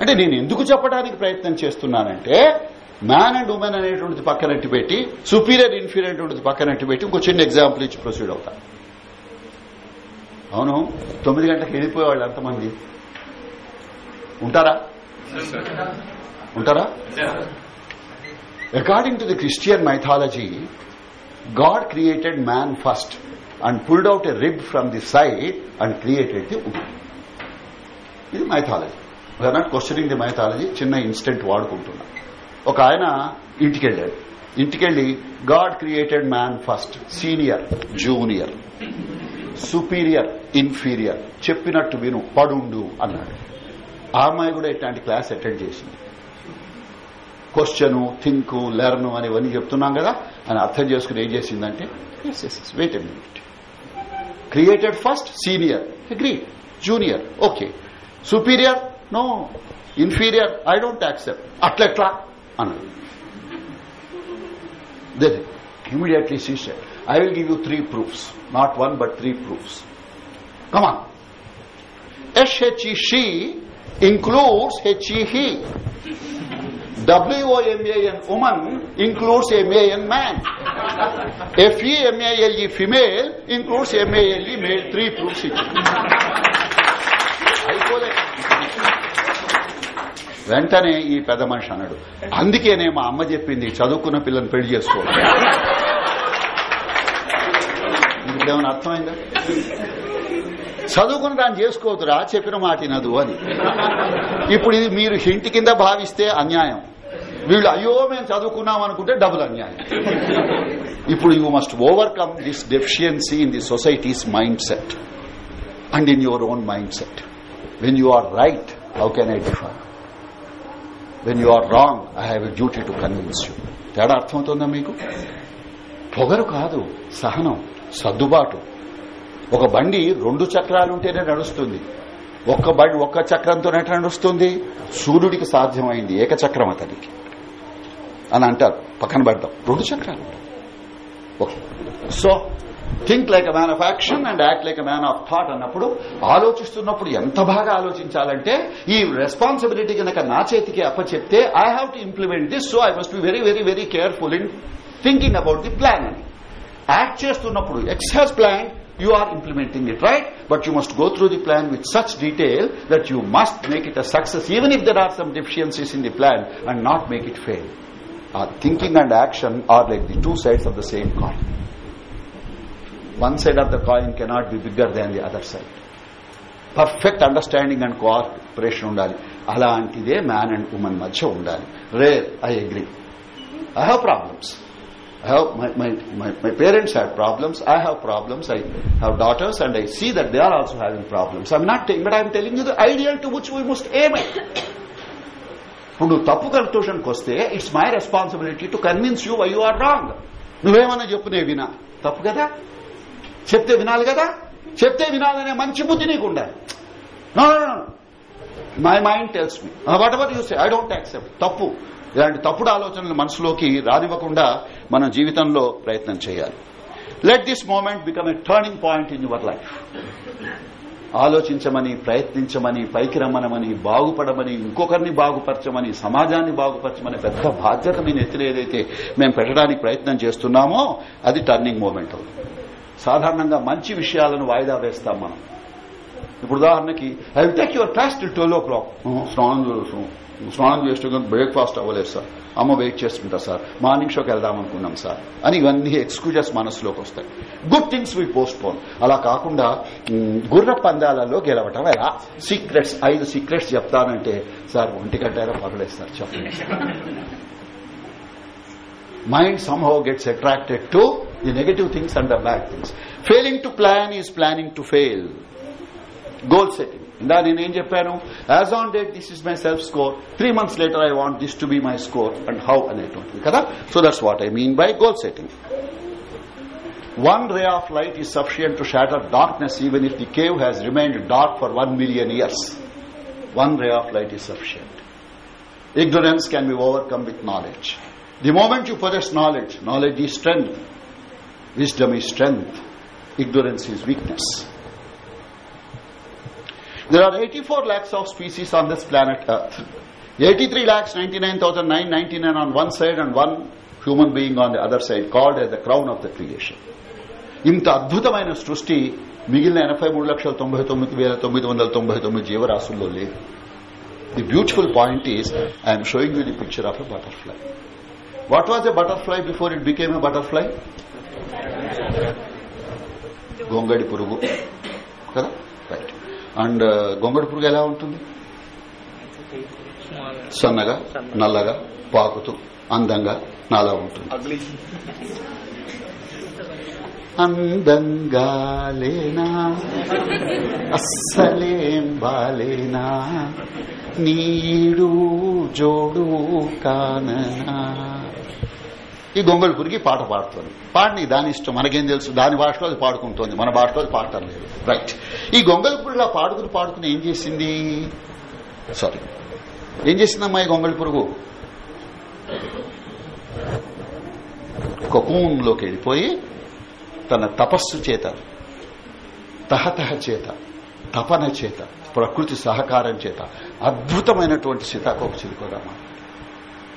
అంటే నేను ఎందుకు చెప్పడానికి ప్రయత్నం చేస్తున్నానంటే మ్యాన్ అండ్ ఉమెన్ అనేటువంటిది పక్కనట్టు పెట్టి సుపీరియర్ ఇన్ఫీరియర్ అనేటువంటిది పక్కనట్టు పెట్టి ఇంకో చిన్న ఎగ్జాంపుల్ ఇచ్చి ప్రొసీడ్ అవుతాను అవును? తొమ్మిది గంటలకు వెళ్ళిపోయేవాళ్ళు ఎంతమంది? ఉంటారా? ఉంటారా? According to the Christian mythology God created man first and pulled out a rib from the side and created the ఇది mythology we are not questioning the mythology చిన్న ఇన్స్టెంట్ వాడుకుంటున్నా. ఒక ఆయన ఇంటికెళ్ళాడు. ఇంటికెళ్ళి God created man first senior junior superior inferior చెప్పినట్టు విను పడుండు అన్నాడు. ఆ అమ్మాయి కూడా ఇట్లాంటి క్లాస్ అటెండ్ చేసింది. క్వశ్చన్ థింక్ లెర్న్ అని ఇవన్నీ చెప్తున్నాం కదా అని అర్థం చేసుకుని ఏం చేసిందంటే wait minute created first senior agree junior okay superior no inferior I don't accept అట్లెట్లా? అన్నాడు. Then immediately she said i will give you three proofs not one but three proofs. Come on. She she includes he he w-o-m-a-n woman includes m-a-n man f-e-m-a-l-e female includes m-a-l-e male three proofs అయిపోలే వెంటనే ఈ పెద్ద మనిషి అన్నాడు అందుకేనే మా అమ్మ చెప్పింది చదువుకున్న పిల్లని పెళ్ళి చేసుకోవాలి ఇప్పుడేమైనా అర్థమైందా చదువుకుని దాన్ని చేసుకోవద్దురా చెప్పిన మాటినదు అని. ఇప్పుడు ఇది మీరు ఇంటి కింద భావిస్తే అన్యాయం. వీళ్ళు అయ్యో మేము చదువుకున్నాం అనుకుంటే డబుల్ అన్యాయం. ఇప్పుడు you must overcome this deficiency in the society's mindset and in your own mindset when you are right how can I differ when you are wrong I have a duty to convince you తేడా అర్థమవుతుందా మీకు? పొగరు కాదు సహనం సర్దుబాటు. ఒక బండి రెండు చక్రాలుంటేనే నడుస్తుంది. ఒక్క బండి ఒక్క చక్రంతోనే నడుస్తుంది. సూర్యుడికి సాధ్యమైంది ఏకచక్రం అతనికి. అని అంటారు. పక్కన పడ్డాం రెండు చక్రాలు so think like man of action and act like man of thought అన్నప్పుడు ఆలోచిస్తున్నప్పుడు ఎంత బాగా ఆలోచించాలంటే ఈ రెస్పాన్సిబిలిటీ కనుక నా చేతికి అప్పచెప్తే I have to implement this so I must be very very very careful in thinking about the plan అని act చేస్తున్నప్పుడు X has plan you are implementing it right but you must go through the plan with such detail that you must make it a success even if there are some deficiencies in the plan and not make it fail uh, thinking and action are like the two sides of the same coin one side of the coin cannot be bigger than the other side perfect understanding and cooperation ఉండాలి అలాంటిదే man and women మధ్య ఉండాలి rare I agree I have problems I Have my, my, my, my parents had problems. I have problems. I have daughters, and I see that they are also having problems. I'm not but I'm telling you the ideal to which we must aim at. ఇప్పుడు నువ్వు తప్పు కన్క్లూషన్కి వస్తే it's my responsibility to convince you why you are wrong నువ్వేమన్నా చెప్పు నే వినా తప్పు కదా చెప్తే వినాలి కదా చెప్తే వినాలనే మంచి బుద్ధి నీకు ఉండాలి my mind tells me whatever you say I don't accept తప్పు ఇలాంటి తప్పుడు ఆలోచనలు మనసులోకి రానివ్వకుండా మన జీవితంలో ప్రయత్నం చేయాలి. Let this moment become a turning point in your life ఆలోచించమని ప్రయత్నించమని పైకి రమ్మనమని బాగుపడమని ఇంకొకరిని బాగుపరచమని సమాజాన్ని బాగుపరచమని పెద్ద బాధ్యత మీ నెత్తిన ఏదైతే మేము పెట్టడానికి ప్రయత్నం చేస్తున్నామో అది టర్నింగ్ మూమెంట్ సాధారణంగా మంచి విషయాలను వాయిదా వేస్తాం మనం. ఇప్పుడు ఉదాహరణకి I will take your class till twelve o'clock స్నానం స్నానం చేసిన బ్రేక్ఫాస్ట్ అవ్వలేదు సార్. అమ్మ వెయిట్ చేసుకుంటా సార్. మార్నింగ్ షోకి వెళ్దాం అనుకున్నాం సార్. అని ఇవన్నీ ఎక్స్క్యూజెస్ మనసులోకి వస్తాయి. Good things we postpone అలా కాకుండా గుర్ర పందాలలో గెలవటం ఎలా? సీక్రెట్స్ ఐదు సీక్రెట్స్ చెప్తానంటే సార్ ఒంటి గంటారో పర్లేదు సార్. చెప్పండి. Mind somehow gets attracted to the negative things and the bad things failing to plan is planning to fail goal setting. ఇందా నేనేం చెప్పాను as on date this is my self score three months later I want this to be my score and how అనేటువంటిది కదా so that's what I mean by goal setting One ray of light is sufficient to shatter darkness even if the cave has remained dark for one million years. One ray of light is sufficient. Ignorance can be overcome with knowledge. The moment you possess knowledge, knowledge is strength, wisdom is strength, ignorance is weakness. There are 84 lakhs of species on this planet Earth. 83 lakhs 99,999 on one side and one human being on the other side, called as the crown of the creation. ఇంత అద్భుతమైన సృష్టి మిగిలిన ఎనభై మూడు లక్షల తొంభై తొమ్మిది వేల తొమ్మిది వందల తొంభై తొమ్మిది జీవరాశుల్లో లేదు the beautiful point is I'm showing you the picture of a butterfly What was a butterfly before it became a butterfly? గొంగడి పురుగు కదా రైట్ అండ్ గొంగడి పురుగు ఎలా ఉంటుంది? సన్నగా నల్లగా పాకుతూ అందంగా నాలా ఉంటుంది. అందంగా లేనా? అస్సలేం బాలేనా? నీడు జోడు కాననా? ఈ గొంగళి పురికి పాట పాడుతుంది. పాడిని దాని ఇష్టం మనకేం తెలుసు? దాని భాషలో అది పాడుకుంటోంది. మన భాషలో అది పాడటం లేదు. రైట్ ఈ గొంగళి పురుగులా పాడుకుని పాడుకుని ఏం చేసింది? సారీ ఏం చేసిందమ్మా ఈ గొంగళి పురుగు? కొకూన్లోకి వెళ్ళిపోయి తన తపస్సు చేత తహతహ చేత తపన చేత ప్రకృతి సహకారం చేత అద్భుతమైనటువంటి సీతాకోక చిలుకోదమ్మా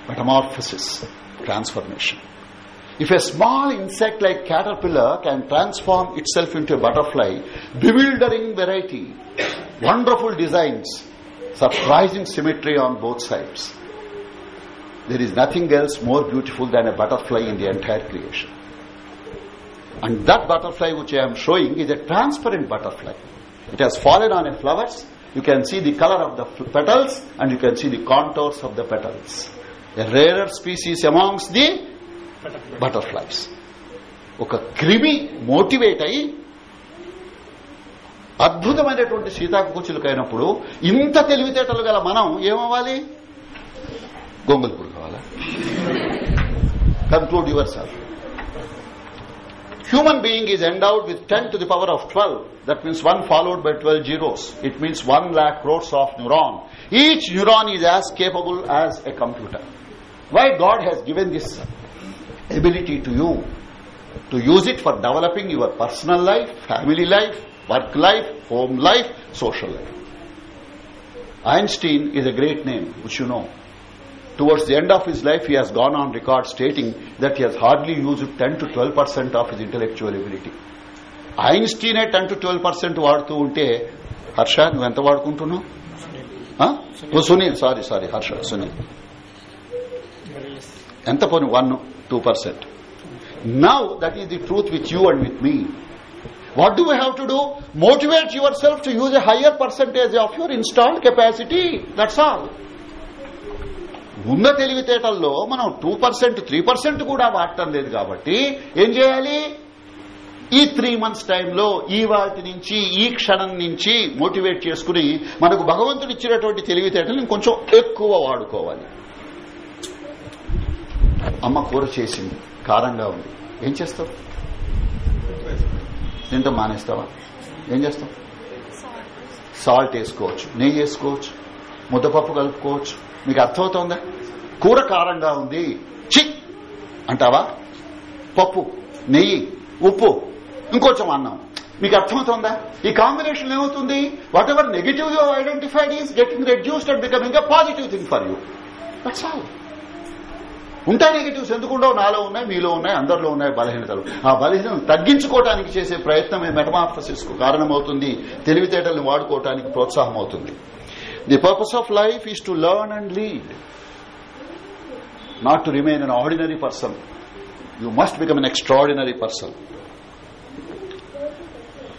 metamorphosis transformation. If a small insect like caterpillar can transform itself into a butterfly, bewildering variety, wonderful designs, surprising symmetry on both sides. There is nothing else more beautiful than a butterfly in the entire creation. And that butterfly which I am showing is a transparent butterfly. It has fallen on a flowers. You can see the color of the petals and you can see the contours of the petals. Rarer species amongst the butterflies ఒక క్రిమి motivate అయి అద్భుతమైనటువంటి సీతాకుచిలుకైనప్పుడు ఇంత తెలివితేటలు గల మనం ఏమవ్వాలి గొంగులు కావాలా conclude your sir human being is endowed with ten to the power of twelve that means one followed by twelve zeros it means one lakh crores of neuron each neuron is as capable as a computer Why God has given this ability to you to use it for developing your personal life, family life, work life, home life, social life. Einstein is a great name, which you know. Towards the end of his life, he has gone on record stating that he has hardly used 10 to 12 percent of his intellectual ability. ఐన్స్టీనే ten to twelve percent వాడుతూ ఉంటే హర్ష నువ్వు ఎంత వాడుకుంటున్నావు ఆ? ఓ Sunil sorry sorry Harsha Sunil ఎంత పోను? One two percent now that is the truth with you and with me what do have to do motivate yourself to use a higher percentage of your installed capacity that's all ఉన్న తెలివితేటల్లో మనం two percent three percent కూడా వాడటం లేదు కాబట్టి ఏం చేయాలి? ఈ త్రీ మంత్స్ టైంలో ఈ వాటి నుంచి ఈ క్షణం నుంచి మోటివేట్ చేసుకుని మనకు భగవంతుడు ఇచ్చినటువంటి తెలివితేటలు కొంచెం ఎక్కువ వాడుకోవాలి. అమ్మ కూర చేసింది కారంగా ఉంది. ఏం చేస్తావు? తింటాం మానేస్తావా? ఏం చేస్తావు? సాల్ట్ వేసుకోవచ్చు. నెయ్యి వేసుకోవచ్చు. ముద్దపప్పు కలుపుకోవచ్చు. మీకు అర్థమవుతోందా? కూర కారంగా ఉంది. చి అంటావా? పప్పు నెయ్యి ఉప్పు ఇంకొంచెం అన్నం. మీకు అర్థమవుతోందా? ఈ కాంబినేషన్ ఏమవుతుంది? Whatever negative you identified is getting reduced and becoming a positive thing for you that's all ఉంటాయి నెగిటివ్స్ ఎందుకుండో నాలో ఉన్నాయి మీలో ఉన్నాయి అందరిలో ఉన్నాయి బలహీనతలు. ఆ బలహీనతను తగ్గించుకోవడానికి చేసే ప్రయత్నమే మెటమాఫసిస్కు కారణమవుతుంది. తెలివితేటల్ని వాడుకోవటానికి ప్రోత్సాహం అవుతుంది the purpose of life is to learn and lead not to remain an ordinary person you must become an extraordinary person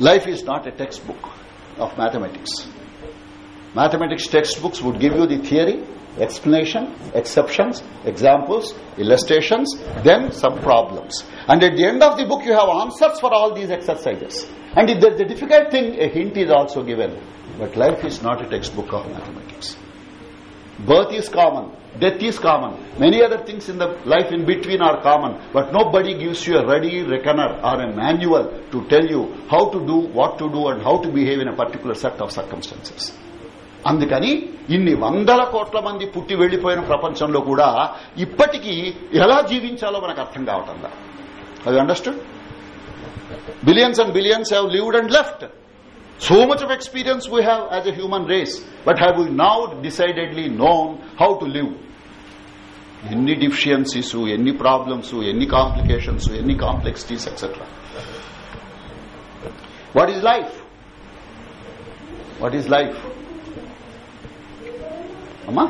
life is not a textbook of mathematics mathematics textbooks would give you the theory explanation exceptions examples illustrations then some problems. And at the end of the book you have answers for all these exercises. And if there's a difficult thing a hint is also given. But life is not a textbook of mathematics. Birth is common. Death is common. Many other things in the life in between are common. But nobody gives you a ready reckoner or a manual to tell you how to do what to do and how to behave in a particular set of circumstances అందుకని ఇన్ని వందల కోట్ల మంది పుట్టి వెళ్ళిపోయిన ప్రపంచంలో కూడా ఇప్పటికీ ఎలా జీవించాలో మనకు అర్థం కావటంలా అది understood billions and billions have lived and left So much of experience we have as a human race, but have we now decidedly known how to live? ఎన్ని డిఫిషియన్సీస్ ఎన్ని ప్రాబ్లమ్స్ ఎన్ని కాంప్లికేషన్స్ ఎన్ని complexities etcetera what is life what is life Amma?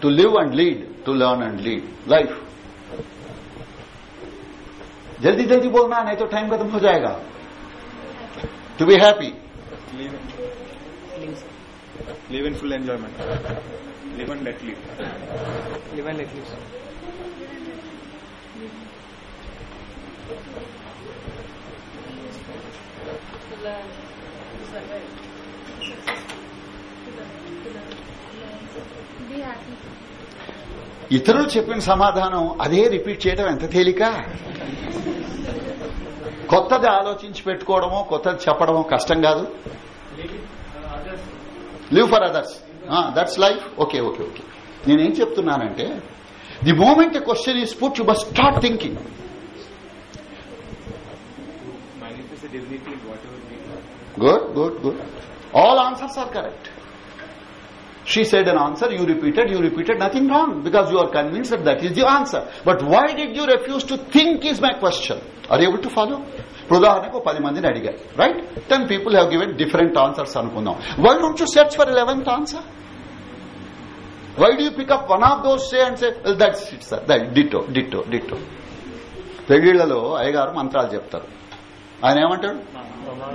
To live and lead, to learn and lead. Life. जल्दी जल्दी बोलना नहीं तो time खत्म हो जाएगा to be happy live in full enjoyment live and let live live and let live Thank you. ఇతరులు చెప్పిన సమాధానం అదే రిపీట్ చేయడం ఎంత తేలిక? కొత్తది ఆలోచించి పెట్టుకోవడమో కొత్తది చెప్పడమో కష్టం కాదు. Live for others that's life okay okay okay నేనేం చెప్తున్నానంటే the moment question is put you must start thinking good good good all answers are correct She said an answer, you repeated, you repeated, nothing wrong because you are convinced that that is the answer. But why did you refuse to think is my question. Are you able to follow? ఉదాహరణకు పది మందిని అడిగారు right ten people have given different answers అనుకుందాం why don't you search for eleventh answer why do pick up one of those say and say that's it sir that ditto ditto ditto పెళ్ళిళ్ళలో అయ్యగారు మంత్రాలు చెప్తారు ఆయన ఏమంటాడు?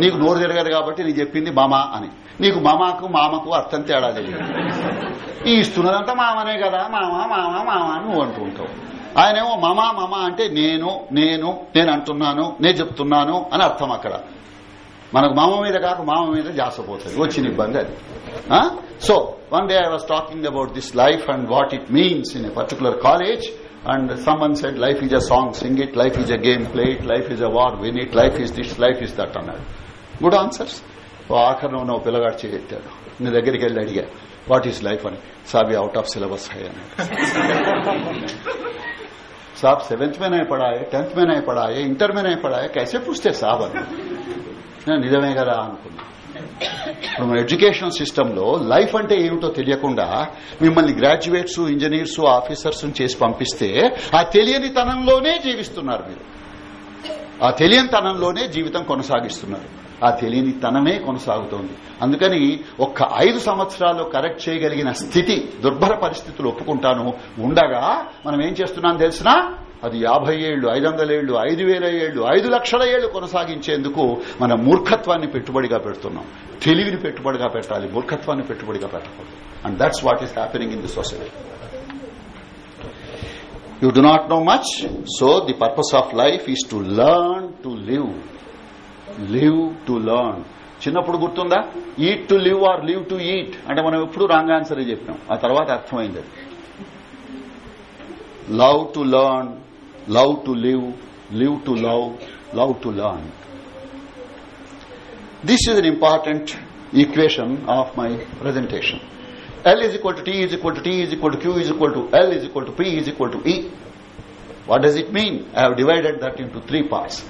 నీకు నోరు తిరగదు కాబట్టి నీకు చెప్పింది మామ అని. నీకు మామకు మామకు అర్థం తేడా తెలియదు ఈ ఇస్తున్నదంతా మామనే కదా. మామ మామ మామ అని నువ్వు అంటూ ఉంటావు. ఆయనేమో మామ మామ అంటే నేను నేను నేను అంటున్నాను నేను చెప్తున్నాను అని అర్థం అక్కడ. మనకు మామ మీద కాక మామ మీద జాసపోతుంది వచ్చిన ఇబ్బంది అది. So one day I was talking about this life and what it means in a particular college and someone said life is a song sing it life is a game play it life is a war win it life is this life is that అన్నాడు good answers ఆఖరిలో ఉన్న ఓ పిల్లగాడు చేయెత్తాడు నీ దగ్గరికి వెళ్ళి అడిగా వాట్ ఈస్ లైఫ్ అని సాబ్ అవుట్ ఆఫ్ సిలబస్ హై అని साहब सेवेंथ में नहीं पढ़ा है टेंथ में नहीं पढ़ा है इंटर में नहीं पढ़ा है कैसे पूछते साहब అని నేను నిజమే కదా అనుకున్నా ఇప్పుడు మన ఎడ్యుకేషన్ సిస్టమ్లో లైఫ్ అంటే ఏమిటో తెలియకుండా మిమ్మల్ని గ్రాడ్యుయేట్స్ ఇంజనీర్స్ ఆఫీసర్స్ చేసి పంపిస్తే ఆ తెలియని తనంలోనే జీవిస్తున్నారు మీరు. ఆ తెలియని తనంలోనే జీవితం కొనసాగిస్తున్నారు. ఆ తెలియని తనమే కొనసాగుతోంది. అందుకని ఒక్క ఐదు సంవత్సరాలు కరెక్ట్ చేయగలిగిన స్థితి దుర్భర పరిస్థితులు ఒప్పుకుంటాను. ఉండగా మనం ఏం చేస్తున్నాం తెలిసినా? అది యాభై ఏళ్ళు ఐదు వందల ఏళ్ళు ఐదు వేల ఏళ్ళు ఐదు లక్షల ఏళ్ళు కొనసాగించేందుకు మన మూర్ఖత్వాన్ని పెట్టుబడిగా పెడుతున్నాం. తెలివిని పెట్టుబడిగా పెట్టాలి మూర్ఖత్వాన్ని పెట్టుబడిగా పెట్టకూడదు. And that's what is happening in the society you do not know much so the purpose of life is to learn to live live to learn చిన్నప్పుడు గుర్తుందా? Eat to live or live to eat అంటే మనం ఎప్పుడు wrong answer చెప్పినాం. ఆ తర్వాత అర్థమైంది love to learn love to live, live to love, love to learn. This is an important equation of my presentation. L is equal to T is equal to T is equal to Q is equal to L is equal to P is equal to E. What does it mean? I have divided that into three parts.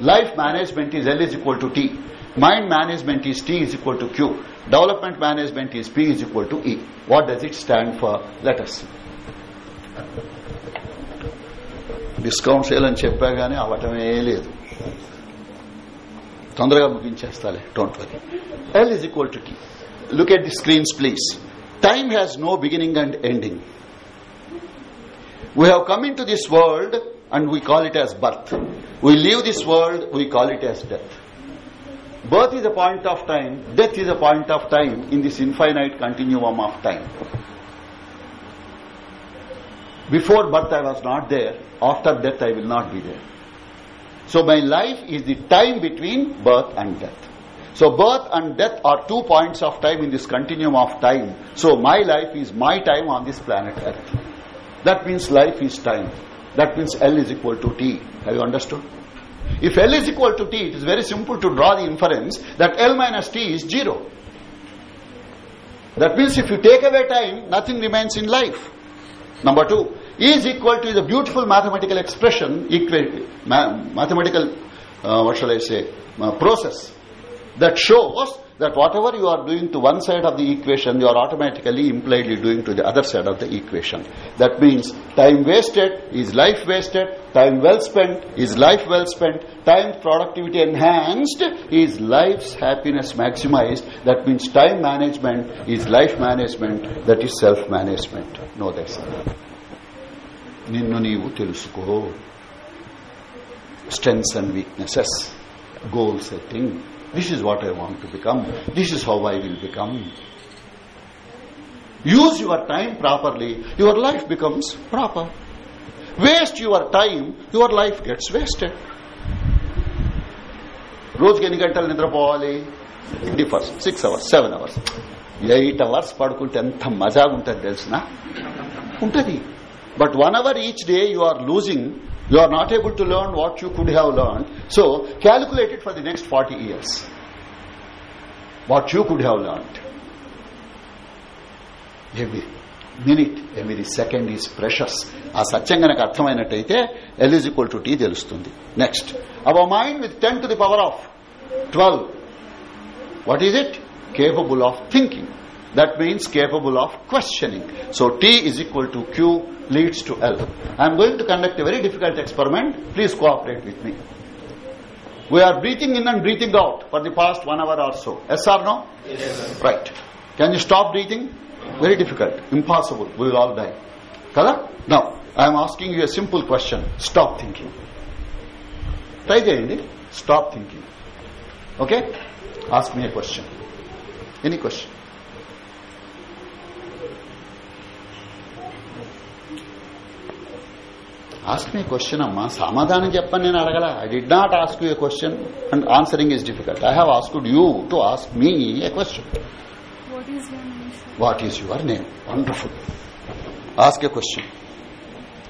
Life management is L is equal to T. Mind management is T is equal to Q. Development management is P is equal to E. What does it stand for? Let us. see. Discount sale అని చెప్పా గానీ అవటమే లేదు తొందరగా ముగించేస్తాలే don't worry L is equal to T look at the screens please time has no beginning and ending. We have come into this world and we call it as birth. We leave this world, we call it as death. Birth is a point of time, death is a point of time in this infinite continuum of time. Before birth I was not there, after death I will not be there. So my life is the time between birth and death. So birth and death are two points of time in this continuum of time. So my life is my time on this planet Earth. That means life is time. That means L is equal to T. Have you understood? If L is equal to T, it is very simple to draw the inference that L minus T is zero. That means if you take away time, nothing remains in life. Number two, is equal to is a beautiful mathematical expression, mathematical, uh, what shall I say, uh, process that shows that whatever you are doing to one side of the equation, you are automatically impliedly doing to the other side of the equation. That means time wasted is life wasted, time well spent is life well spent, time productivity enhanced is life's happiness maximized. That means time management is life management, that is self management. No, that's all. నిన్ను నీవు తెలుసుకో strengths and weaknesses goal setting This is what I want to become. This is how I will become. Use your time properly, your life becomes proper. Waste your time, your life gets wasted. రోజుకి ఎన్ని గంటలు నిద్రపోవాలి ఇంటి first six hours seven hours eight hours పడుకుంటే ఎంత మజాగా ఉంటుంది తెలిసిన ఉంటుంది but one hour each day you are losing you are not able to learn what you could have learn so calculated for the next forty years what you could have learn every minute every second is precious ఆ సత్యం గనక అర్థమైనట్టయితే L is equal to T తెలుస్తుంది. Next hour mind with ten to the power of twelve what is it? Capable of thinking. That means capable of questioning. So T is equal to Q leads to L. I am going to conduct a very difficult experiment. Please cooperate with me. We are breathing in and breathing out for the past one hour or so. Yes or no? Yes. Right. Can you stop breathing? Very difficult. Impossible. We will all die. Kada? Now, I am asking you a simple question. Stop thinking. Try Jayandi. Eh? Stop thinking. Okay? Ask me a question. Any question? Ask me a question అమ్మా. సమాధానం చెప్పని నేను అడగల. I did not ask you a question and answering is difficult I have asked you to ask me a question What is your name, sir? What is your name wonderful ask a question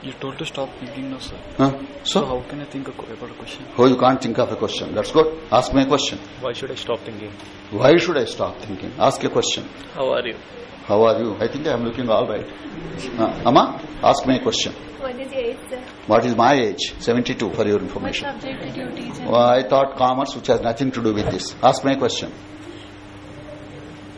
You told to stop thinking now, sir. Huh? So, so, how can I think about a question? Oh, you can't think of a question. That's good. Ask me a question. Why should I stop thinking? Why should I stop thinking? Ask a question. How are you? How are you? I think I am looking all right. Uh, Amma, ask me a question. What is your age, sir? What is my age? 72, for your information. What subject did you teach? Well, I taught commerce, which has nothing to do with this. Ask me a question.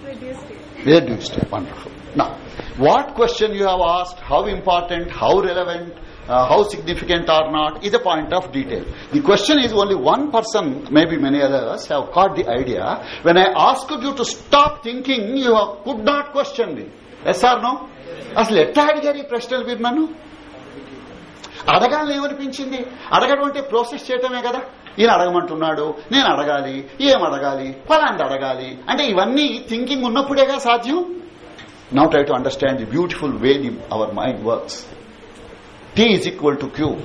Where do you stay? Where do you stay? Wonderful. Now, what question you have asked, how important, how relevant, uh, how significant or not, is a point of detail. The question is only one person, maybe many others, have caught the idea. When I asked you to stop thinking, you have, could not question me. Yes or no? అసలు ఎట్లా అడిగారు ఈ ప్రశ్నలు మీరు నన్ను అడగాలని ఏమనిపించింది అడగడం అంటే ప్రాసెస్ చేయటమే కదా ఈయన అడగమంటున్నాడు నేను అడగాలి ఏం అడగాలి ఫలాంటి అడగాలి అంటే ఇవన్నీ థింకింగ్ ఉన్నప్పుడేగా సాధ్యం Now try to understand the beautiful way the, our mind works. T is equal to Q.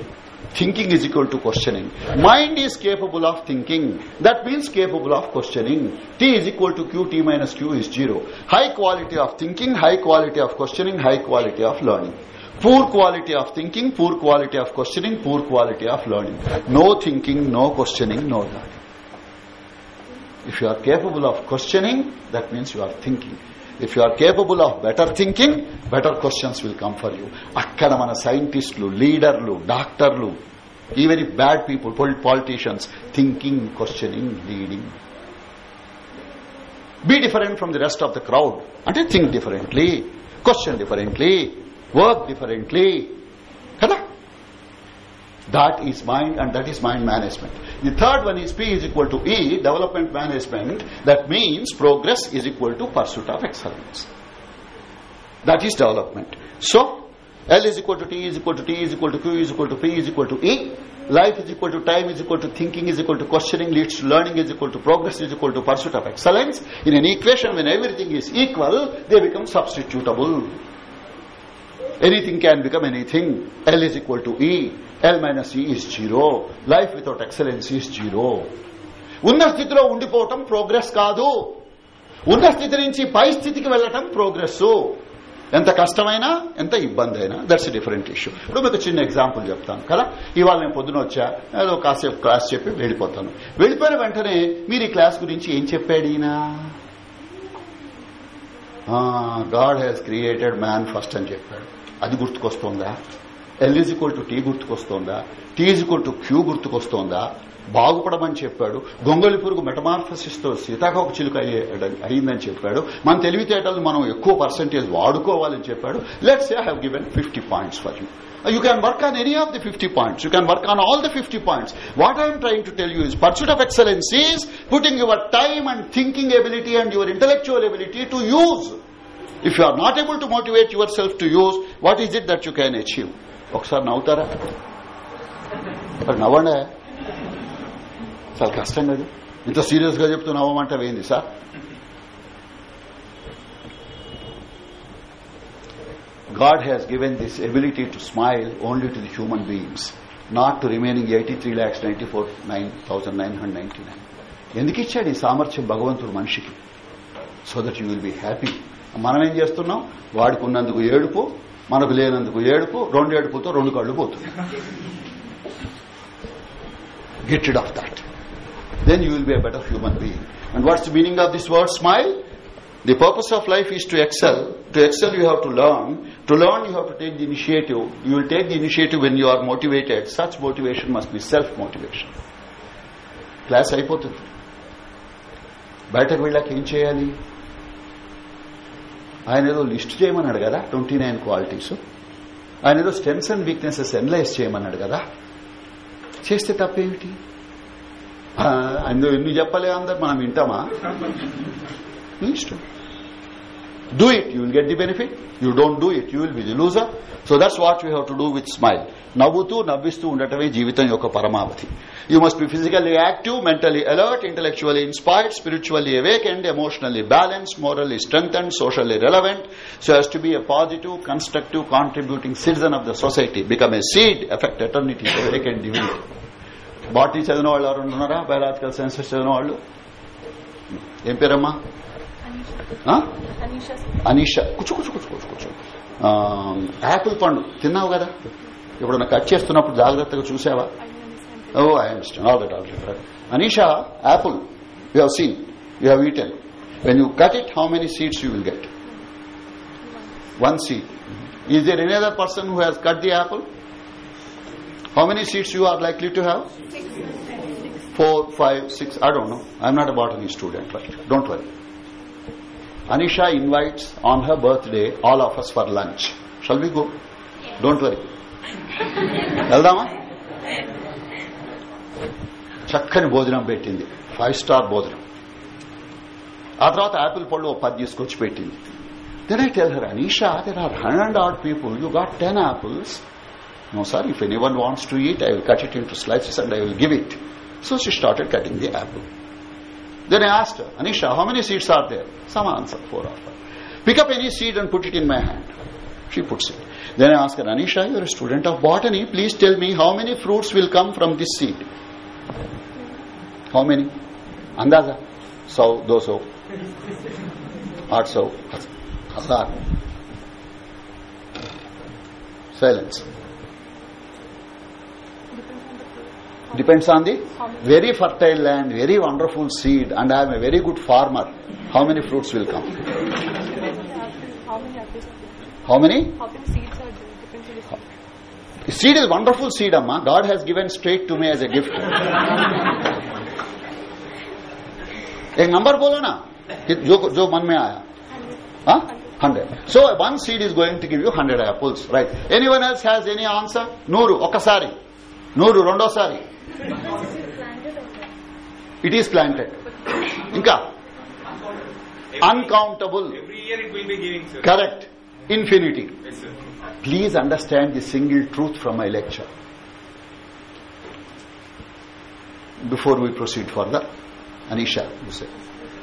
Thinking is equal to questioning. Mind is capable of thinking. That means capable of questioning. T is equal to Q, T minus Q is 0. High quality of thinking, high quality of questioning, high quality of learning. Poor quality of thinking, poor quality of questioning, poor quality of learning. No thinking, no questioning, no learning. If you are capable of questioning, that means you are thinking. If you are capable of better thinking, better questions will come for you. అక్కడ మన సైంటిస్టులు లీడర్లు డాక్టర్లు even if bad people politicians thinking questioning leading be different from the rest of the crowd అంటే think differently question differently work differently కదా That is mind and that is mind management. The third one is P is equal to E, development management. That means progress is equal to pursuit of excellence. That is development. So, L is equal to T is equal to T is equal to Q is equal to P is equal to E. Life is equal to time is equal to thinking is equal to questioning leads to learning is equal to progress is equal to pursuit of excellence. In an equation when everything is equal, they become substitutable. Anything can become anything. L is equal to E. L minus E is zero. Life without excellence is zero. ఉన్న స్థితిలో ఉండిపోవటం progress కాదు ఉన్న స్థితి నుంచి పై స్థితికి వెళ్ళటం progress ఎంత కష్టమైనా ఎంత ఇబ్బంది అయినా దట్స్ డిఫరెంట్ ఇష్యూ ఇప్పుడు మీకు చిన్న ఎగ్జాంపుల్ చెప్తాను కదా ఇవాళ నేను పొద్దున వచ్చా ఏదో కాసేపు క్లాస్ చెప్పి వెళ్ళిపోతాను వెళ్ళిపోయిన వెంటనే మీరు ఈ క్లాస్ గురించి ఏం చెప్పాడు ఈయన God has created man first అని చెప్పాడు అది గుర్తుకొస్తోందా? L L is equal to T గుర్తుకొస్తోందా? T equal to Q గుర్తుకొస్తోందా? బాగుపడమని చెప్పాడు. గొంగలి పురుగు మెటమార్ఫసిస్తో సీతాకోక చిలుక అయ్యిందని చెప్పాడు. మన తెలివితేటలు మనం ఎక్కువ పర్సెంటేజ్ వాడుకోవాలని చెప్పాడు. Let's I have given fifty points for you you can work on any of the fifty points you can work on all the fifty points what I'm trying to tell you is pursuit of excellency putting your time and thinking ability and your intellectual ability to use If you are not able to motivate yourself to use, what is it that you can achieve? ఒకసారి నవ్వుతారా నవ్వండి చాలా కష్టం కదా ఇంత సీరియస్గా చెప్తూ నవ్వమంటావేంది sir God has given this ability to smile only to the human beings, not to remaining 83 lakhs 94 9,999. ఎందుకు ఇచ్చాడు ఈ సామర్థ్యం భగవంతుడు మనిషికి so that you will be happy మనం ఏం చేస్తున్నాం వాడికి ఉన్నందుకు ఏడుపు మనకు లేనందుకు ఏడుపు రెండు ఏడుపుతో రెండు కళ్ళు పోతుంది get rid of that then you will be a better human being. And what's the meaning of this word smile? The purpose of life is to excel. To excel, you have to learn. To learn, you have to take the initiative. You will take the initiative when you are motivated. Such motivation must be self-motivation. Class అయిపోతుంది బయటకు వెళ్ళాక ఏం చేయాలి ఆయన ఏదో list చేయమన్నాడు కదా twenty nine qualities. ఆయన ఏదో స్ట్రెంగ్స్ అండ్ వీక్నెసెస్ ఎనలైజ్ చేయమన్నాడు కదా. చేస్తే తప్పేమిటి? అందులో ఎన్ని చెప్పలే అందరు మనం వింటామా? ఇష్టం. Do it you will get the benefit you don't do it you will be the loser so that's what you have to do with smile నవ్వుతూ నవ్విస్తూ ఉండటమే జీవితం యొక్క పరమావధి. You must be physically active mentally alert intellectually inspired spiritually awake and emotionally balance morally strong and socially relevant so has to be a positive constructive contributing citizen of the society become a seed effect eternity awake and divinity botany చదివిన వాళ్ళు ఎవరు ఉన్నారా biological sciences చదివిన వాళ్ళు ఏం పేరమ్మా? ఆ? Anisha. Aneesha కూర్చో కూర్చో కూర్చో కూర్చో ఆ, యాపిల్ పండు. తిన్నావు కదా? ఇప్పుడు కట్ చేస్తున్నప్పుడు జాగ్రత్తగా చూసావా. ఓ I understand all that all that Anisha apple you have seen you have eaten when you cut it how many seeds you will get one seed is there any other person who has cut the apple how many seeds you are likely to have four, five, six, I don't know. I'm not a botany student, but don't worry. Anisha invites on her birthday all of us for lunch. Shall we go? Don't worry. వెళ్దామా చక్కని భోజనం పెట్టింది five star భోజనం ఆ తర్వాత Apple పళ్ళు ఓ పది తీసుకొచ్చి పెట్టింది then I tell her Anisha there are hundred odd people you got ten apples No, sir, if anyone wants to eat, I will cut it into slices and I will give it. So she started cutting the apple. Then I asked her, Anisha, how many seeds are there? Some answer, four or five. Pick up any seed and put it in my hand. She puts it. Then I ask her, Anisha, you're a student of botany. Please tell me how many fruits will come from this seed. How many? Andaza. So, do so. Eight so. Hazar. Silence. Depends on the fruit. depends on the How many? very fertile land, very wonderful seed, and I am a very good farmer. How many fruits will come? Depends on the apple. How many apples are there? How many? How many seeds are there? Depends on the seed. Seed is wonderful seed, Amma. God has given straight to me as a gift. <laughs> एक number बोलो ना कि जो जो मन में आया हाँ hundred so one seed is going to give you hundred apples right anyone else has any answer నూరు ఒకసారి నూరు రెండోసారి It is planted. Inka. Uncountable. Correct. Infinity. Please understand the single truth from my lecture. Before we proceed further, Anisha, you say.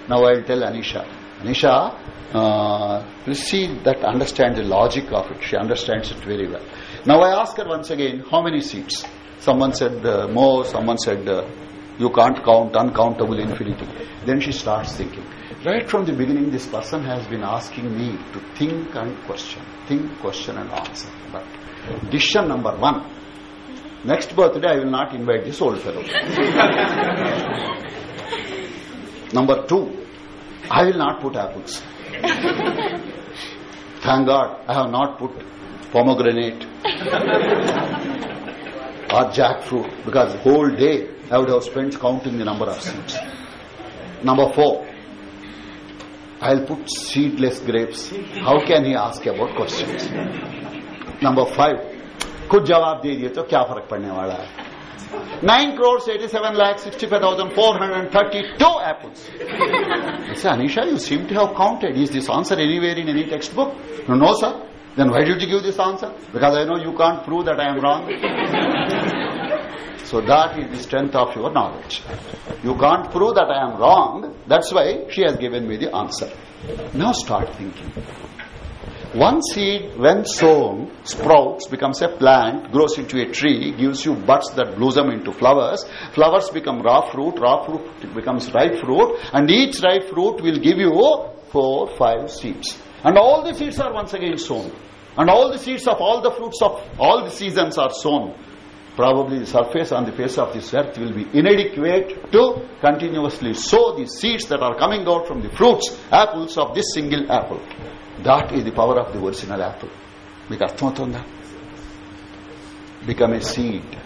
Now I will tell Anisha. Anisha, uh, please see that understand the logic of it. She understands it very well. Now I ask her once again, how many seats? Someone said uh, more, someone said uh, you can't count, uncountable infinity. Then she starts thinking. Right from the beginning, this person has been asking me to think and question, think, question and answer. But decision number one, next birthday I will not invite this old fellow. <laughs> number two, I will not put apples. Thank God I have not put pomegranate or jackfruit because the whole day I would have spent counting the number of seeds. Number four, I'll put seedless grapes. How can he ask about questions? Number five, कुछ जवाब दे दिए तो क्या फर्क पड़ने वाला है nine crore eighty seven lakh sixty five thousand four hundred thirty two apples <laughs> Anisha, you seem to have counted. Is this answer anywhere in any textbook? No, no, sir. Then why did you give this answer? Because I know you can't prove that I am wrong. So that is the strength of your knowledge. You can't prove that I am wrong. That's why she has given me the answer. Now start thinking. One seed, when sown, sprouts, becomes a plant, grows into a tree, gives you buds that blossom into flowers. Flowers become raw fruit, raw fruit becomes ripe fruit, and each ripe fruit will give you four, five seeds. And all the seeds are once again sown. And all the seeds of all the fruits of all the seasons are sown. Probably the surface and the face of this earth will be inadequate to continuously sow the seeds that are coming out from the fruits, apples of this single apple. That is the power of the original apple. Make artham Become a seed.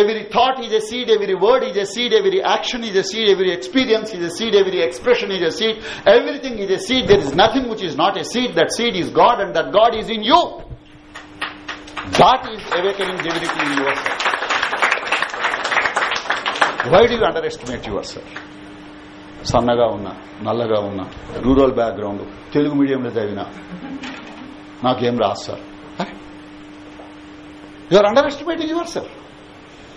every thought is a seed every word is a seed every action is a seed every experience is a seed every expression is a seed everything is a seed there is nothing which is not a seed that seed is god and that god is in you that is awakening divinity in yourself why do you underestimate yourself సన్నగా ఉన్నా నల్లగా ఉన్నా rural background Telugu మీడియంలో చదివినా నాకేం రాదు sir you are underestimating yourself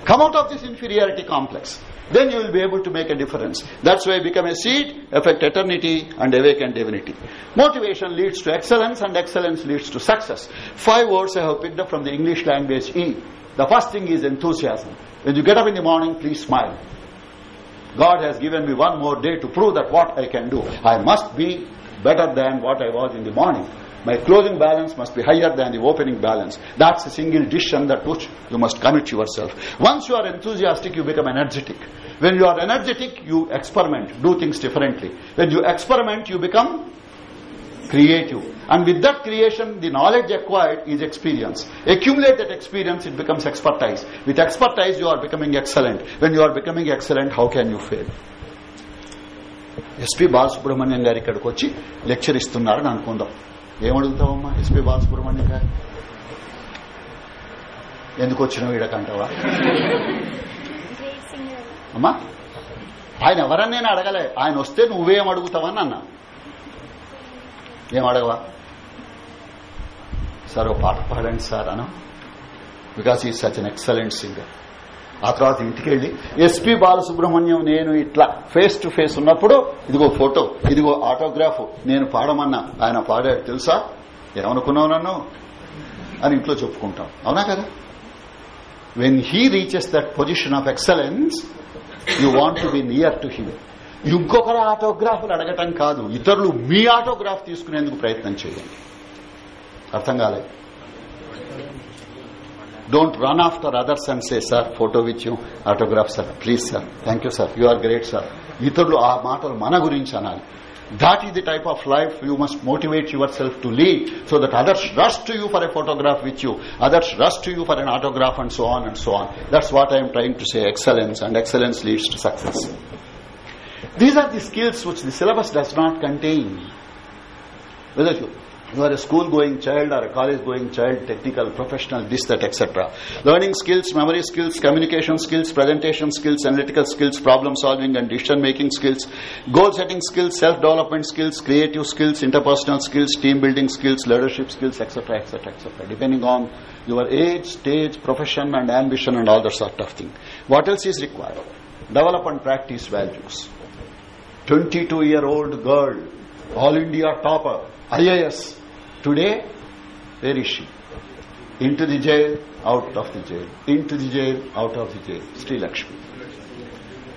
Come out of this inferiority complex. Then you will be able to make a difference. That's why become a seed, affect eternity, and awaken divinity. Motivation leads to excellence, and excellence leads to success. Five words I have picked up from the English language E. The first thing is enthusiasm. When you get up in the morning, please smile. God has given me one more day to prove that what I can do. I must be better than what I was in the morning. My closing balance must be higher than the opening balance. That's a single decision that which you must commit yourself. Once you are enthusiastic, you become energetic. When you are energetic, you experiment, do things differently. When you experiment, you become creative. And with that creation, the knowledge acquired is experience. Accumulate that experience, it becomes expertise. With expertise, you are becoming excellent. When you are becoming excellent, how can you fail? SP Balasubrahmanyam garu ఇక్కడికి వచ్చి lecture ఇస్తున్నారని అనుకుందాం ఏమడుగుతావమ్మా? SP Balasubrahmanyam గారు. ఎందుకు వచ్చినావు ఇడకంటావా అమ్మా ఆయన ఎవరని నేను అడగలే. ఆయన వస్తే నువ్వేం అడుగుతావని అన్నా. ఏం అడగవా? సార్ ఓ పాట పాడండి sir Anu. Because he such an excellent singer. ఆ తర్వాత ఇంటికి వెళ్ళి ఎస్పి బాలసుబ్రహ్మణ్యం నేను ఇట్లా ఫేస్ టు ఫేస్ ఉన్నప్పుడు ఇదిగో ఫోటో ఇదిగో ఆటోగ్రాఫ్ నేను పాడమన్నా. ఆయన పాడాడు తెలుసా? ఏమనుకున్నావు నన్ను? అని ఇంట్లో చెప్పుకుంటాం. అవునా కదా? When he reaches that position of excellence you want to be near to him ఇంకొకరి ఆటోగ్రాఫ్లు అడగటం కాదు. ఇతరులు మీ ఆటోగ్రాఫ్ తీసుకునేందుకు ప్రయత్నం చేయండి. అర్థం కాలేదు Don't run after others and say sir photo with you autograph sir please sir thank you sir you are great sir ఇతరులు ఆ మాటలు మన గురించి అనాలి that is the type of life you must motivate yourself to lead so that others rush to you for a photograph with you others rush to you for an autograph and so on and so on that's what I'm trying to say excellence and excellence leads to success These are the skills which the syllabus does not contain. Whether you, you are a school going child or a college going child, technical, professional, this, that, etc. Learning skills, memory skills, communication skills, presentation skills, analytical skills, problem solving and decision making skills, goal setting skills, self development skills, creative skills, interpersonal skills, team building skills, leadership skills, etc., etc., etc. Depending on your age, stage, profession, and ambition, and all that sort of thing. What else is required? Develop and practice values. 22 year old girl, all India topper, IAS. Today, where is she? Into the jail, out of the jail. Into the jail, out of the jail. Sri Lakshmi.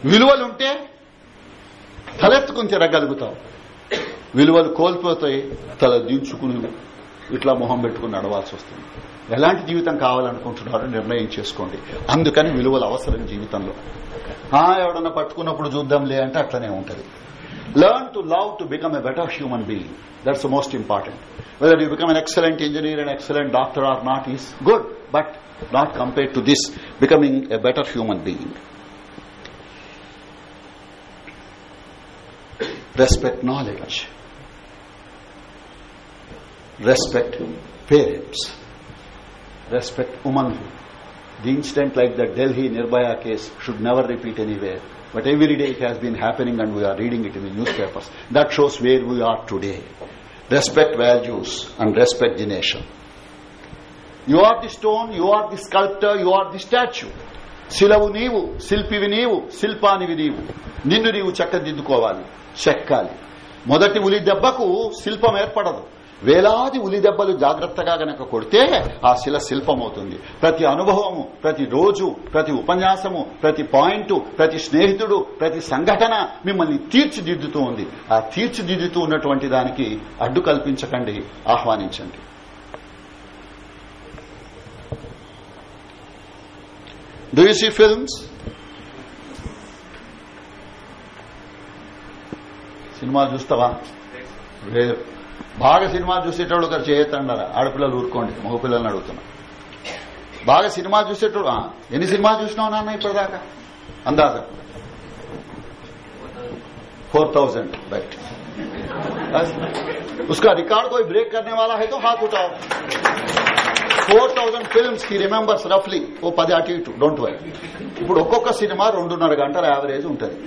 విలువలుంటే తలెత్తుకుని తిరగలుగుతావు విలువలు కోల్పోతాయి తల దించుకుని ఇట్లా మొహం పెట్టుకుని నడవాల్సి వస్తుంది ఎలాంటి జీవితం కావాలనుకుంటున్నారో నిర్ణయం చేసుకోండి అందుకని విలువలు అవసరం జీవితంలో ఎవడన్నా పట్టుకున్నప్పుడు చూద్దాంలే అంటే అట్లనే ఉంటది Learn to love to become a better human being. That's the most important. Whether you become an excellent engineer, an excellent doctor or not is good, but not compared to this, becoming a better human being. Respect knowledge. Respect parents. Respect womanhood. The incident like the Delhi Nirbhaya case should never repeat anywhere But every day it has been happening and we are reading it in the newspapers. That shows where we are today. Respect values and respect the nation. You are the stone, you are the sculptor, you are the statue. శిలవు నీవు శిల్పివి నీవు శిల్పానివి నీవు నిన్ను నీవు చక్కదిద్దుకోవాలి చెక్కాలి మొదటి ఉలి దెబ్బకు శిల్పం ఏర్పడదు వేలాది ఉలి దెబ్బలు జాగ్రత్తగా గనక కొడితే ఆ శిల శిల్పమవుతుంది. ప్రతి అనుభవము ప్రతి రోజు ప్రతి ఉపన్యాసము ప్రతి పాయింట్ ప్రతి స్నేహితుడు ప్రతి సంఘటన మిమ్మల్ని తీర్చిదిద్దుతూ ఉంది ఆ తీర్చిదిద్దుతూ ఉన్నటువంటి దానికి అడ్డు కల్పించకండి ఆహ్వానించండి. డూ యూ సీ ఫిల్మ్స్ సినిమా చూస్తావా? లేదు. బాగా సినిమా చూసేటోళ్ళు ఒకరు చేయొద్దండారా ఆడపిల్లలు ఊరుకోండి మగపిల్లల్ని అడుగుతున్నా బాగా సినిమా చూసేటోడు ఆ, ఎన్ని సినిమా చూసినావు నాన్న ఇప్పటిదాకా అందాజ फोर थाउजेंड राइट उसका रिकॉर्ड कोई ब्रेक करने वाला है तो हाथ उठाओ four thousand films he remembers రఫ్లీ ఓ పది అటు ఇటు. డోంట్ వై ఇప్పుడు ఒక్కొక్క సినిమా రెండున్నర గంటల యావరేజ్ ఉంటుంది.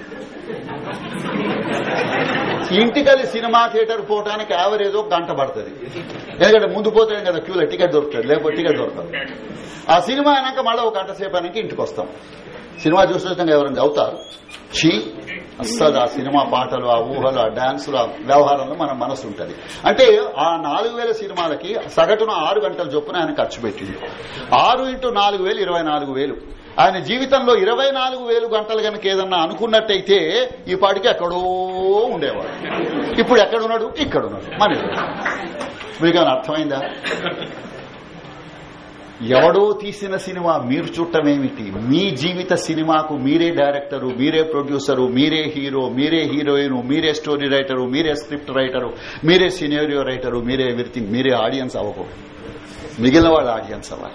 ఇంటికలి సినిమా థియేటర్ పోవడానికి యావరేజ్ ఒక గంట పడుతుంది. ఎందుకంటే ముందు పోతే కదా క్యూలో టికెట్ దొరుకుతుంది లేకపోతే టికెట్ దొరకదు. ఆ సినిమా అయినాక మళ్ళీ ఒక గంట సేపు అయినాక ఇంటికి వస్తాం సినిమా చూసినాక ఎవరైనా అవుతారు షీ అస్సలు ఆ సినిమా పాటలు ఆ ఊహలు ఆ డాన్సులు ఆ వ్యవహారంలో మన మనసు ఉంటుంది. అంటే ఆ నాలుగు వేల సినిమాలకి సగటున ఆరు గంటల చొప్పున ఆయన ఖర్చు పెట్టింది. ఆరు ఇంటూ నాలుగు వేలు ఇరవై నాలుగు వేలు. ఆయన జీవితంలో ఇరవై నాలుగు వేలు గంటలు కనుక ఏదన్నా అనుకున్నట్టయితే ఈ పాటికి ఎక్కడో ఉండేవాడు. ఇప్పుడు ఎక్కడున్నాడు? ఇక్కడున్నాడు. మన మీకు అర్థమైందా? ఎవడో తీసిన సినిమా మీరు చూడటమేమిటి మీ జీవిత సినిమాకు మీరే డైరెక్టరు మీరే ప్రొడ్యూసరు మీరే హీరో మీరే హీరోయిన్ మీరే స్టోరీ రైటరు మీరే స్క్రిప్ట్ రైటరు మీరే సినేరియో రైటరు మీరే ఎవ్రీథింగ్ మీరే ఆడియన్స్ అవ్వకూడదు. మిగిలిన వాళ్ళు ఆడియన్స్ అవ్వాలి.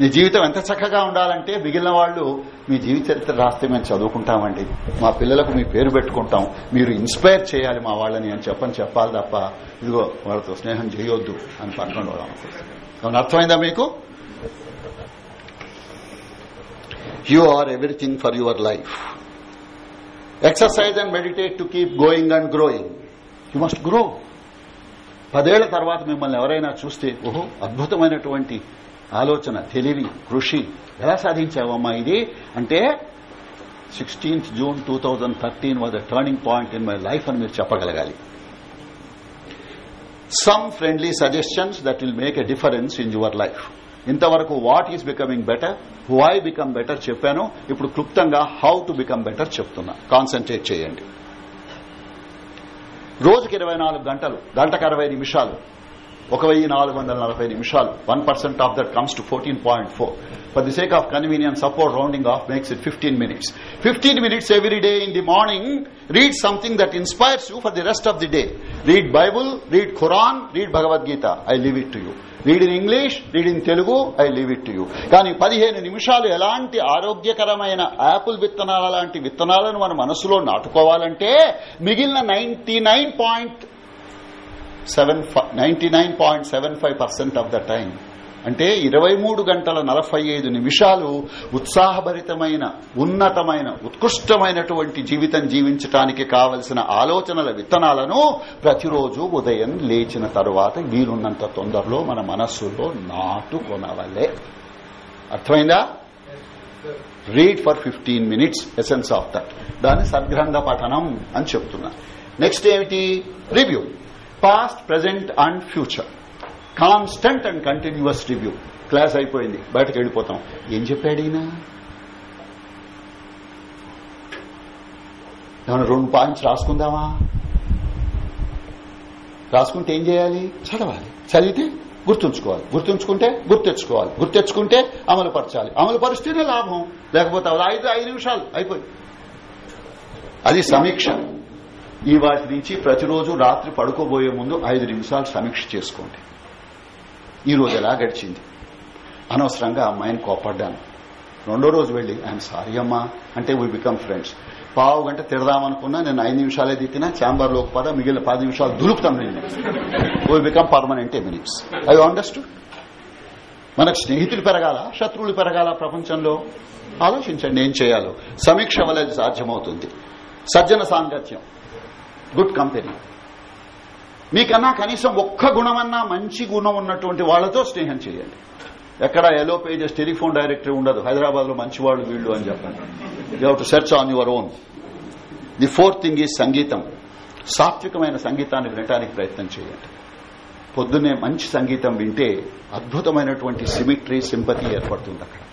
మీ జీవితం ఎంత చక్కగా ఉండాలంటే మిగిలిన వాళ్ళు మీ జీవిత చరిత్ర రాస్తే మేము చదువుకుంటామండి. మా పిల్లలకు మీ పేరు పెట్టుకుంటాం. మీరు ఇన్స్పైర్ చేయాలి మా వాళ్ళని అని చెప్పని చెప్పాలి తప్ప ఇదిగో వాళ్ళతో స్నేహం చేయొద్దు అని పక్కన వాళ్ళు అనుకుంటారు ఏమన్నా అర్థమైందా మీకు? You are everything for your life exercise and meditate to keep going and growing you must grow పదేళ్ళ తర్వాత మిమ్మల్ని ఎవరైనా చూస్తే ఓహో అద్భుతమైనటువంటి ఆలోచన తెలివి కృషి ఎలా సాధించావమ్మా ఇది? అంటే sixteenth June two thousand thirteen was a turning point in my life అని మీరు చెప్పగలగాలి. Some friendly suggestions that will make a difference in your life ఇంతవరకు what is becoming better why become better చెప్పాను. ఇప్పుడు క్లుప్తంగా హౌ టు బికమ్ బెటర్ చెప్తున్నా. Concentrate చేయండి. రోజుకి ఇరవై నాలుగు గంటలు గంటకు అరవై నిమిషాలు. ఒక వెయ్యి నాలుగు వందల నలభై నిమిషాలు. One percent of that comes to fourteen point four for the sake of convenience support rounding off makes it fifteen minutes fifteen minutes every day in the morning read something that inspires you for the rest of the day read Bible read Quran read Bhagavad Gita I leave it to you read in English read in Telugu I leave it to you కానీ పదిహేను నిమిషాలు ఎలాంటి ఆరోగ్యకరమైన Apple విత్తనాల లాంటి విత్తనాలను మన మనసులో నాటుకోవాలంటే మిగిలిన ninety nine point seven ninety nine point seven five percent of the time అంటే ఇరవై మూడు గంటల నలభై ఐదు నిమిషాలు ఉత్సాహభరితమైన ఉన్నతమైన ఉత్కృష్టమైనటువంటి జీవితం జీవించటానికి కావలసిన ఆలోచనల విత్తనాలను ప్రతిరోజు ఉదయం లేచిన తరువాత వీలున్నంత తొందరలో మన మనస్సులో నాటుకొనవలే. అర్థమైందా? Read for fifteen minutes essence of that దాన్ని సద్గ్రంథ పఠనం అని చెప్తున్నా. నెక్స్ట్ ఏమిటి? Review past present and future constant and continuous review class అయిపోయింది. బయటకు వెళ్ళిపోతాం. ఏం చెప్పాడు ఈయన? ఏమైనా రెండు పాయింట్స్ రాసుకుందామా? రాసుకుంటే ఏం చేయాలి? చదవాలి. చదివితే గుర్తుంచుకోవాలి. గుర్తుంచుకుంటే గుర్తెచ్చుకోవాలి. గుర్తెచ్చుకుంటే అమలు పరచాలి అమలు పరిస్తేనే లాభం. లేకపోతే ఐదు ఐదు నిమిషాలు అయిపోయి అది సమీక్ష. ఈ వాటి నుంచి ప్రతిరోజు రాత్రి పడుకోబోయే ముందు ఐదు నిమిషాలు సమీక్ష చేసుకోండి. ఈ రోజు ఎలా గడిచింది? అనవసరంగా అమ్మాయిని కోపడ్డాను రెండో రోజు వెళ్ళి ఆయన సారీ అమ్మా అంటే వీ బికమ్ ఫ్రెండ్స్ పావు గంట తిడదామనుకున్నా నేను ఐదు నిమిషాలే దిక్కినా ఛాంబర్లోకి పద మిగిలిన పది నిమిషాలు దులుపుతాం నేను we become permanent minutes I understood మనకు స్నేహితులు పెరగాల? శత్రువులు పెరగాల ప్రపంచంలో? ఆలోచించండి ఏం చేయాలో. సమీక్ష వల్ల సాధ్యమవుతుంది. సజ్జన సాంగత్యం. Good company. మీకన్నా కనీసం ఒక్క గుణమన్నా మంచి గుణం ఉన్నటువంటి వాళ్ళతో స్నేహం చేయండి. ఎక్కడ ఎలో పేజెస్ టెలిఫోన్ డైరెక్టరీ ఉండదు. హైదరాబాద్లో మంచివాళ్ళు వీళ్ళు అని చెప్పండి. You have to search on your own the fourth thing is సంగీతం. సాత్వికమైన సంగీతాన్ని వినటానికి ప్రయత్నం చేయండి. పొద్దున్నే మంచి సంగీతం వింటే అద్భుతమైనటువంటి సిమిట్రీ సింపతి ఏర్పడుతుంది అక్కడ.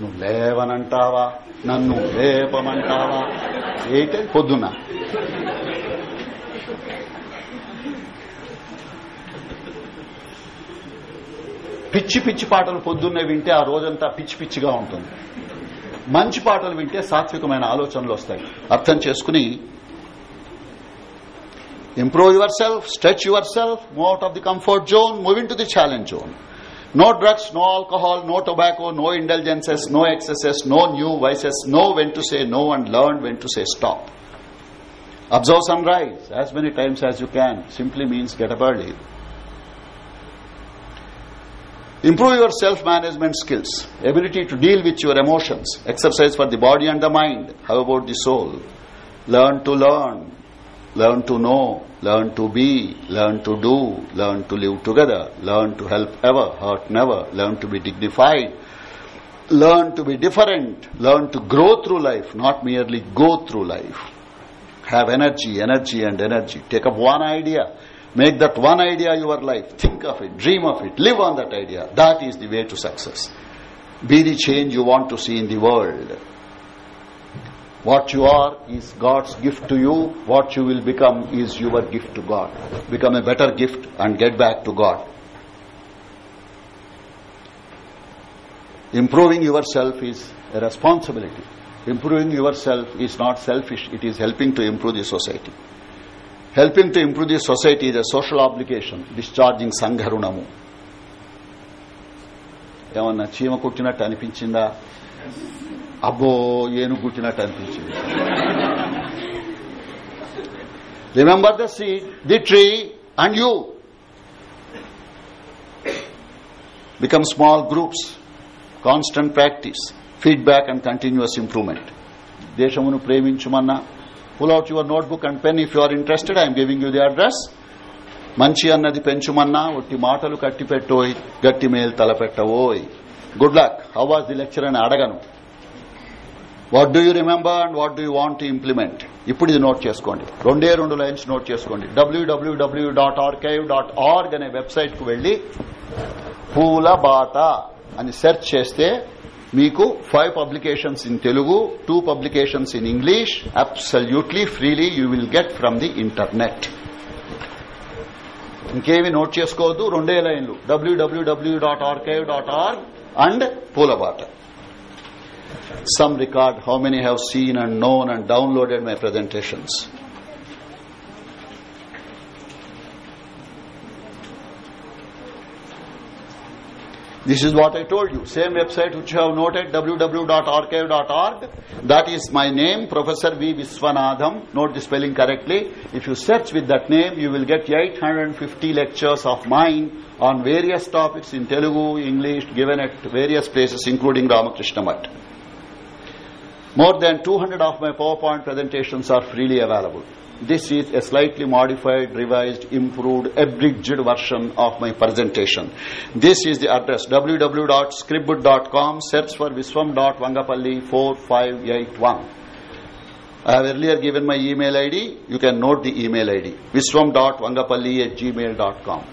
నువ్వు లేవనంటావా? నన్ను లేపమంటావా? ఏంటే పొద్దున్న పిచ్చి పిచ్చి పాటలు పొద్దున్నే వింటే ఆ రోజంతా పిచ్చి పిచ్చిగా ఉంటుంది. మంచి పాటలు వింటే సాత్వికమైన ఆలోచనలు వస్తాయి. అర్థం చేసుకుని improve yourself stretch yourself move out of the comfort zone move into the challenge zone No drugs, no alcohol, no tobacco, no indulgences, no excesses, no new vices, know when to say no and learn when to say stop. Observe sunrise as many times as you can simply means get up early. Improve your self-management skills, ability to deal with your emotions, exercise for the body and the mind. How about the soul? Learn to learn, learn to know, learn to be, learn to do, learn to live together, learn to help ever, hurt never, learn to be dignified, learn to be different, learn to grow through life, not merely go through life. Have energy, energy and energy. Take up one idea. Make that one idea your life. Think of it, dream of it, live on that idea. That is the way to success. Be the change you want to see in the world. What you are is God's gift to you. What you will become is your gift to God. Become a better gift and get back to God. Improving yourself is a responsibility. Improving yourself is not selfish, it is helping to improve the society. Helping to improve the society is a social obligation, discharging సంఘరుణము ఏమన్నా చీమ కుట్టినట్టు అనిపించిందా అబ్బో ఏను కుట్టినట్టు అనిపించింది. Remember the seed the tree and you become small groups constant practice feedback and continuous improvement దేశమును ప్రేమించుమన్నా pull out your notebook and pen if you are interested I'm giving you the address మంచి అన్నది పెంచుమన్నా ఒట్టి మాటలు కట్టిపెట్టోయ్ గట్టి మేలు తలపెట్టవోయ్. Good luck how was the lecture అని అడగను. What do you remember and what do you want to implement ఇప్పుడు ఇది నోట్ చేసుకోండి. రెండే రెండు లైన్స్ నోట్ చేసుకోండి. డబ్ల్యూడబ్ల్యూడబ్ల్యూ డాట్ ఆర్కైవ్ డాట్ ఆర్గ్ అనే వెబ్సైట్కు వెళ్ళి పూల బాట అని సెర్చ్ చేస్తే మీకు five publications in Telugu two publications in English absolutely freely you will get from the internet ఇంకేమి నోట్ చేసుకోవద్దు. రెండే లైన్లు. డబ్ల్యూడబ్ల్యూడబ్ల్యూ dot archive dot org and water Some record how many have seen and known and downloaded my presentations. This is what I told you. Same website which you have noted, www.archive.org. That is my name, Professor V. Viswanadham. Note the spelling correctly. If you search with that name, you will get 850 lectures of mine on various topics in Telugu, English, given at various places, including Ramakrishna Math. More than 200 of my PowerPoint presentations are freely available. This is a slightly modified, revised, improved, abridged version of my presentation. This is the address www.scribbook.com. Search for viswam.vangapalli 4581. I have earlier given my email ID. You can note the email ID viswam.vangapalli at gmail.com.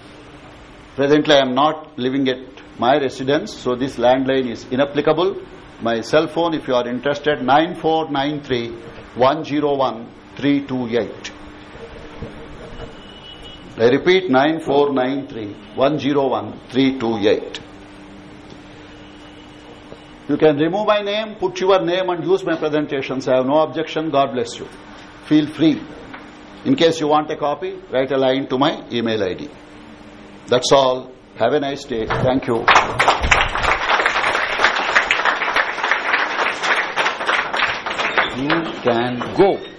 Presently, I am not living at my residence, so this landline is inapplicable. My cell phone, if you are interested, 9493 101 328. I repeat 9493 101 328. You can remove my name, put your name and use my presentations. I have no objection. God bless you. Feel free. In case you want a copy, write a line to my email ID. That's all. Have a nice day. Thank you. You can go.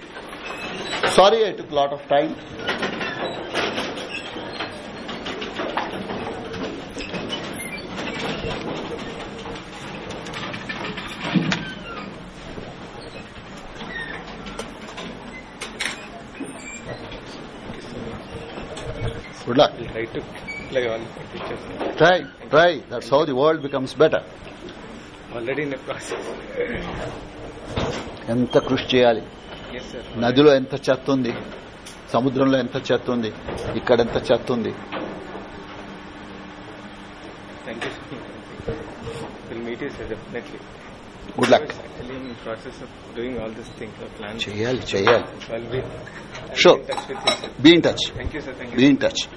Sorry I took a lot of time. Good luck. I'll try to ఇట్లాగే వాళ్ళు teachers try try that's how the world becomes better already in process ఎంత కృషి చేయాలి yes sir నదిలో ఎంత చెత్త ఉంది? సముద్రంలో ఎంత చెత్త ఉంది? ఇక్కడ ఎంత చెత్త ఉంది? గుడ్ లక్ చేయాలి చేయాలి. Show be touch be touch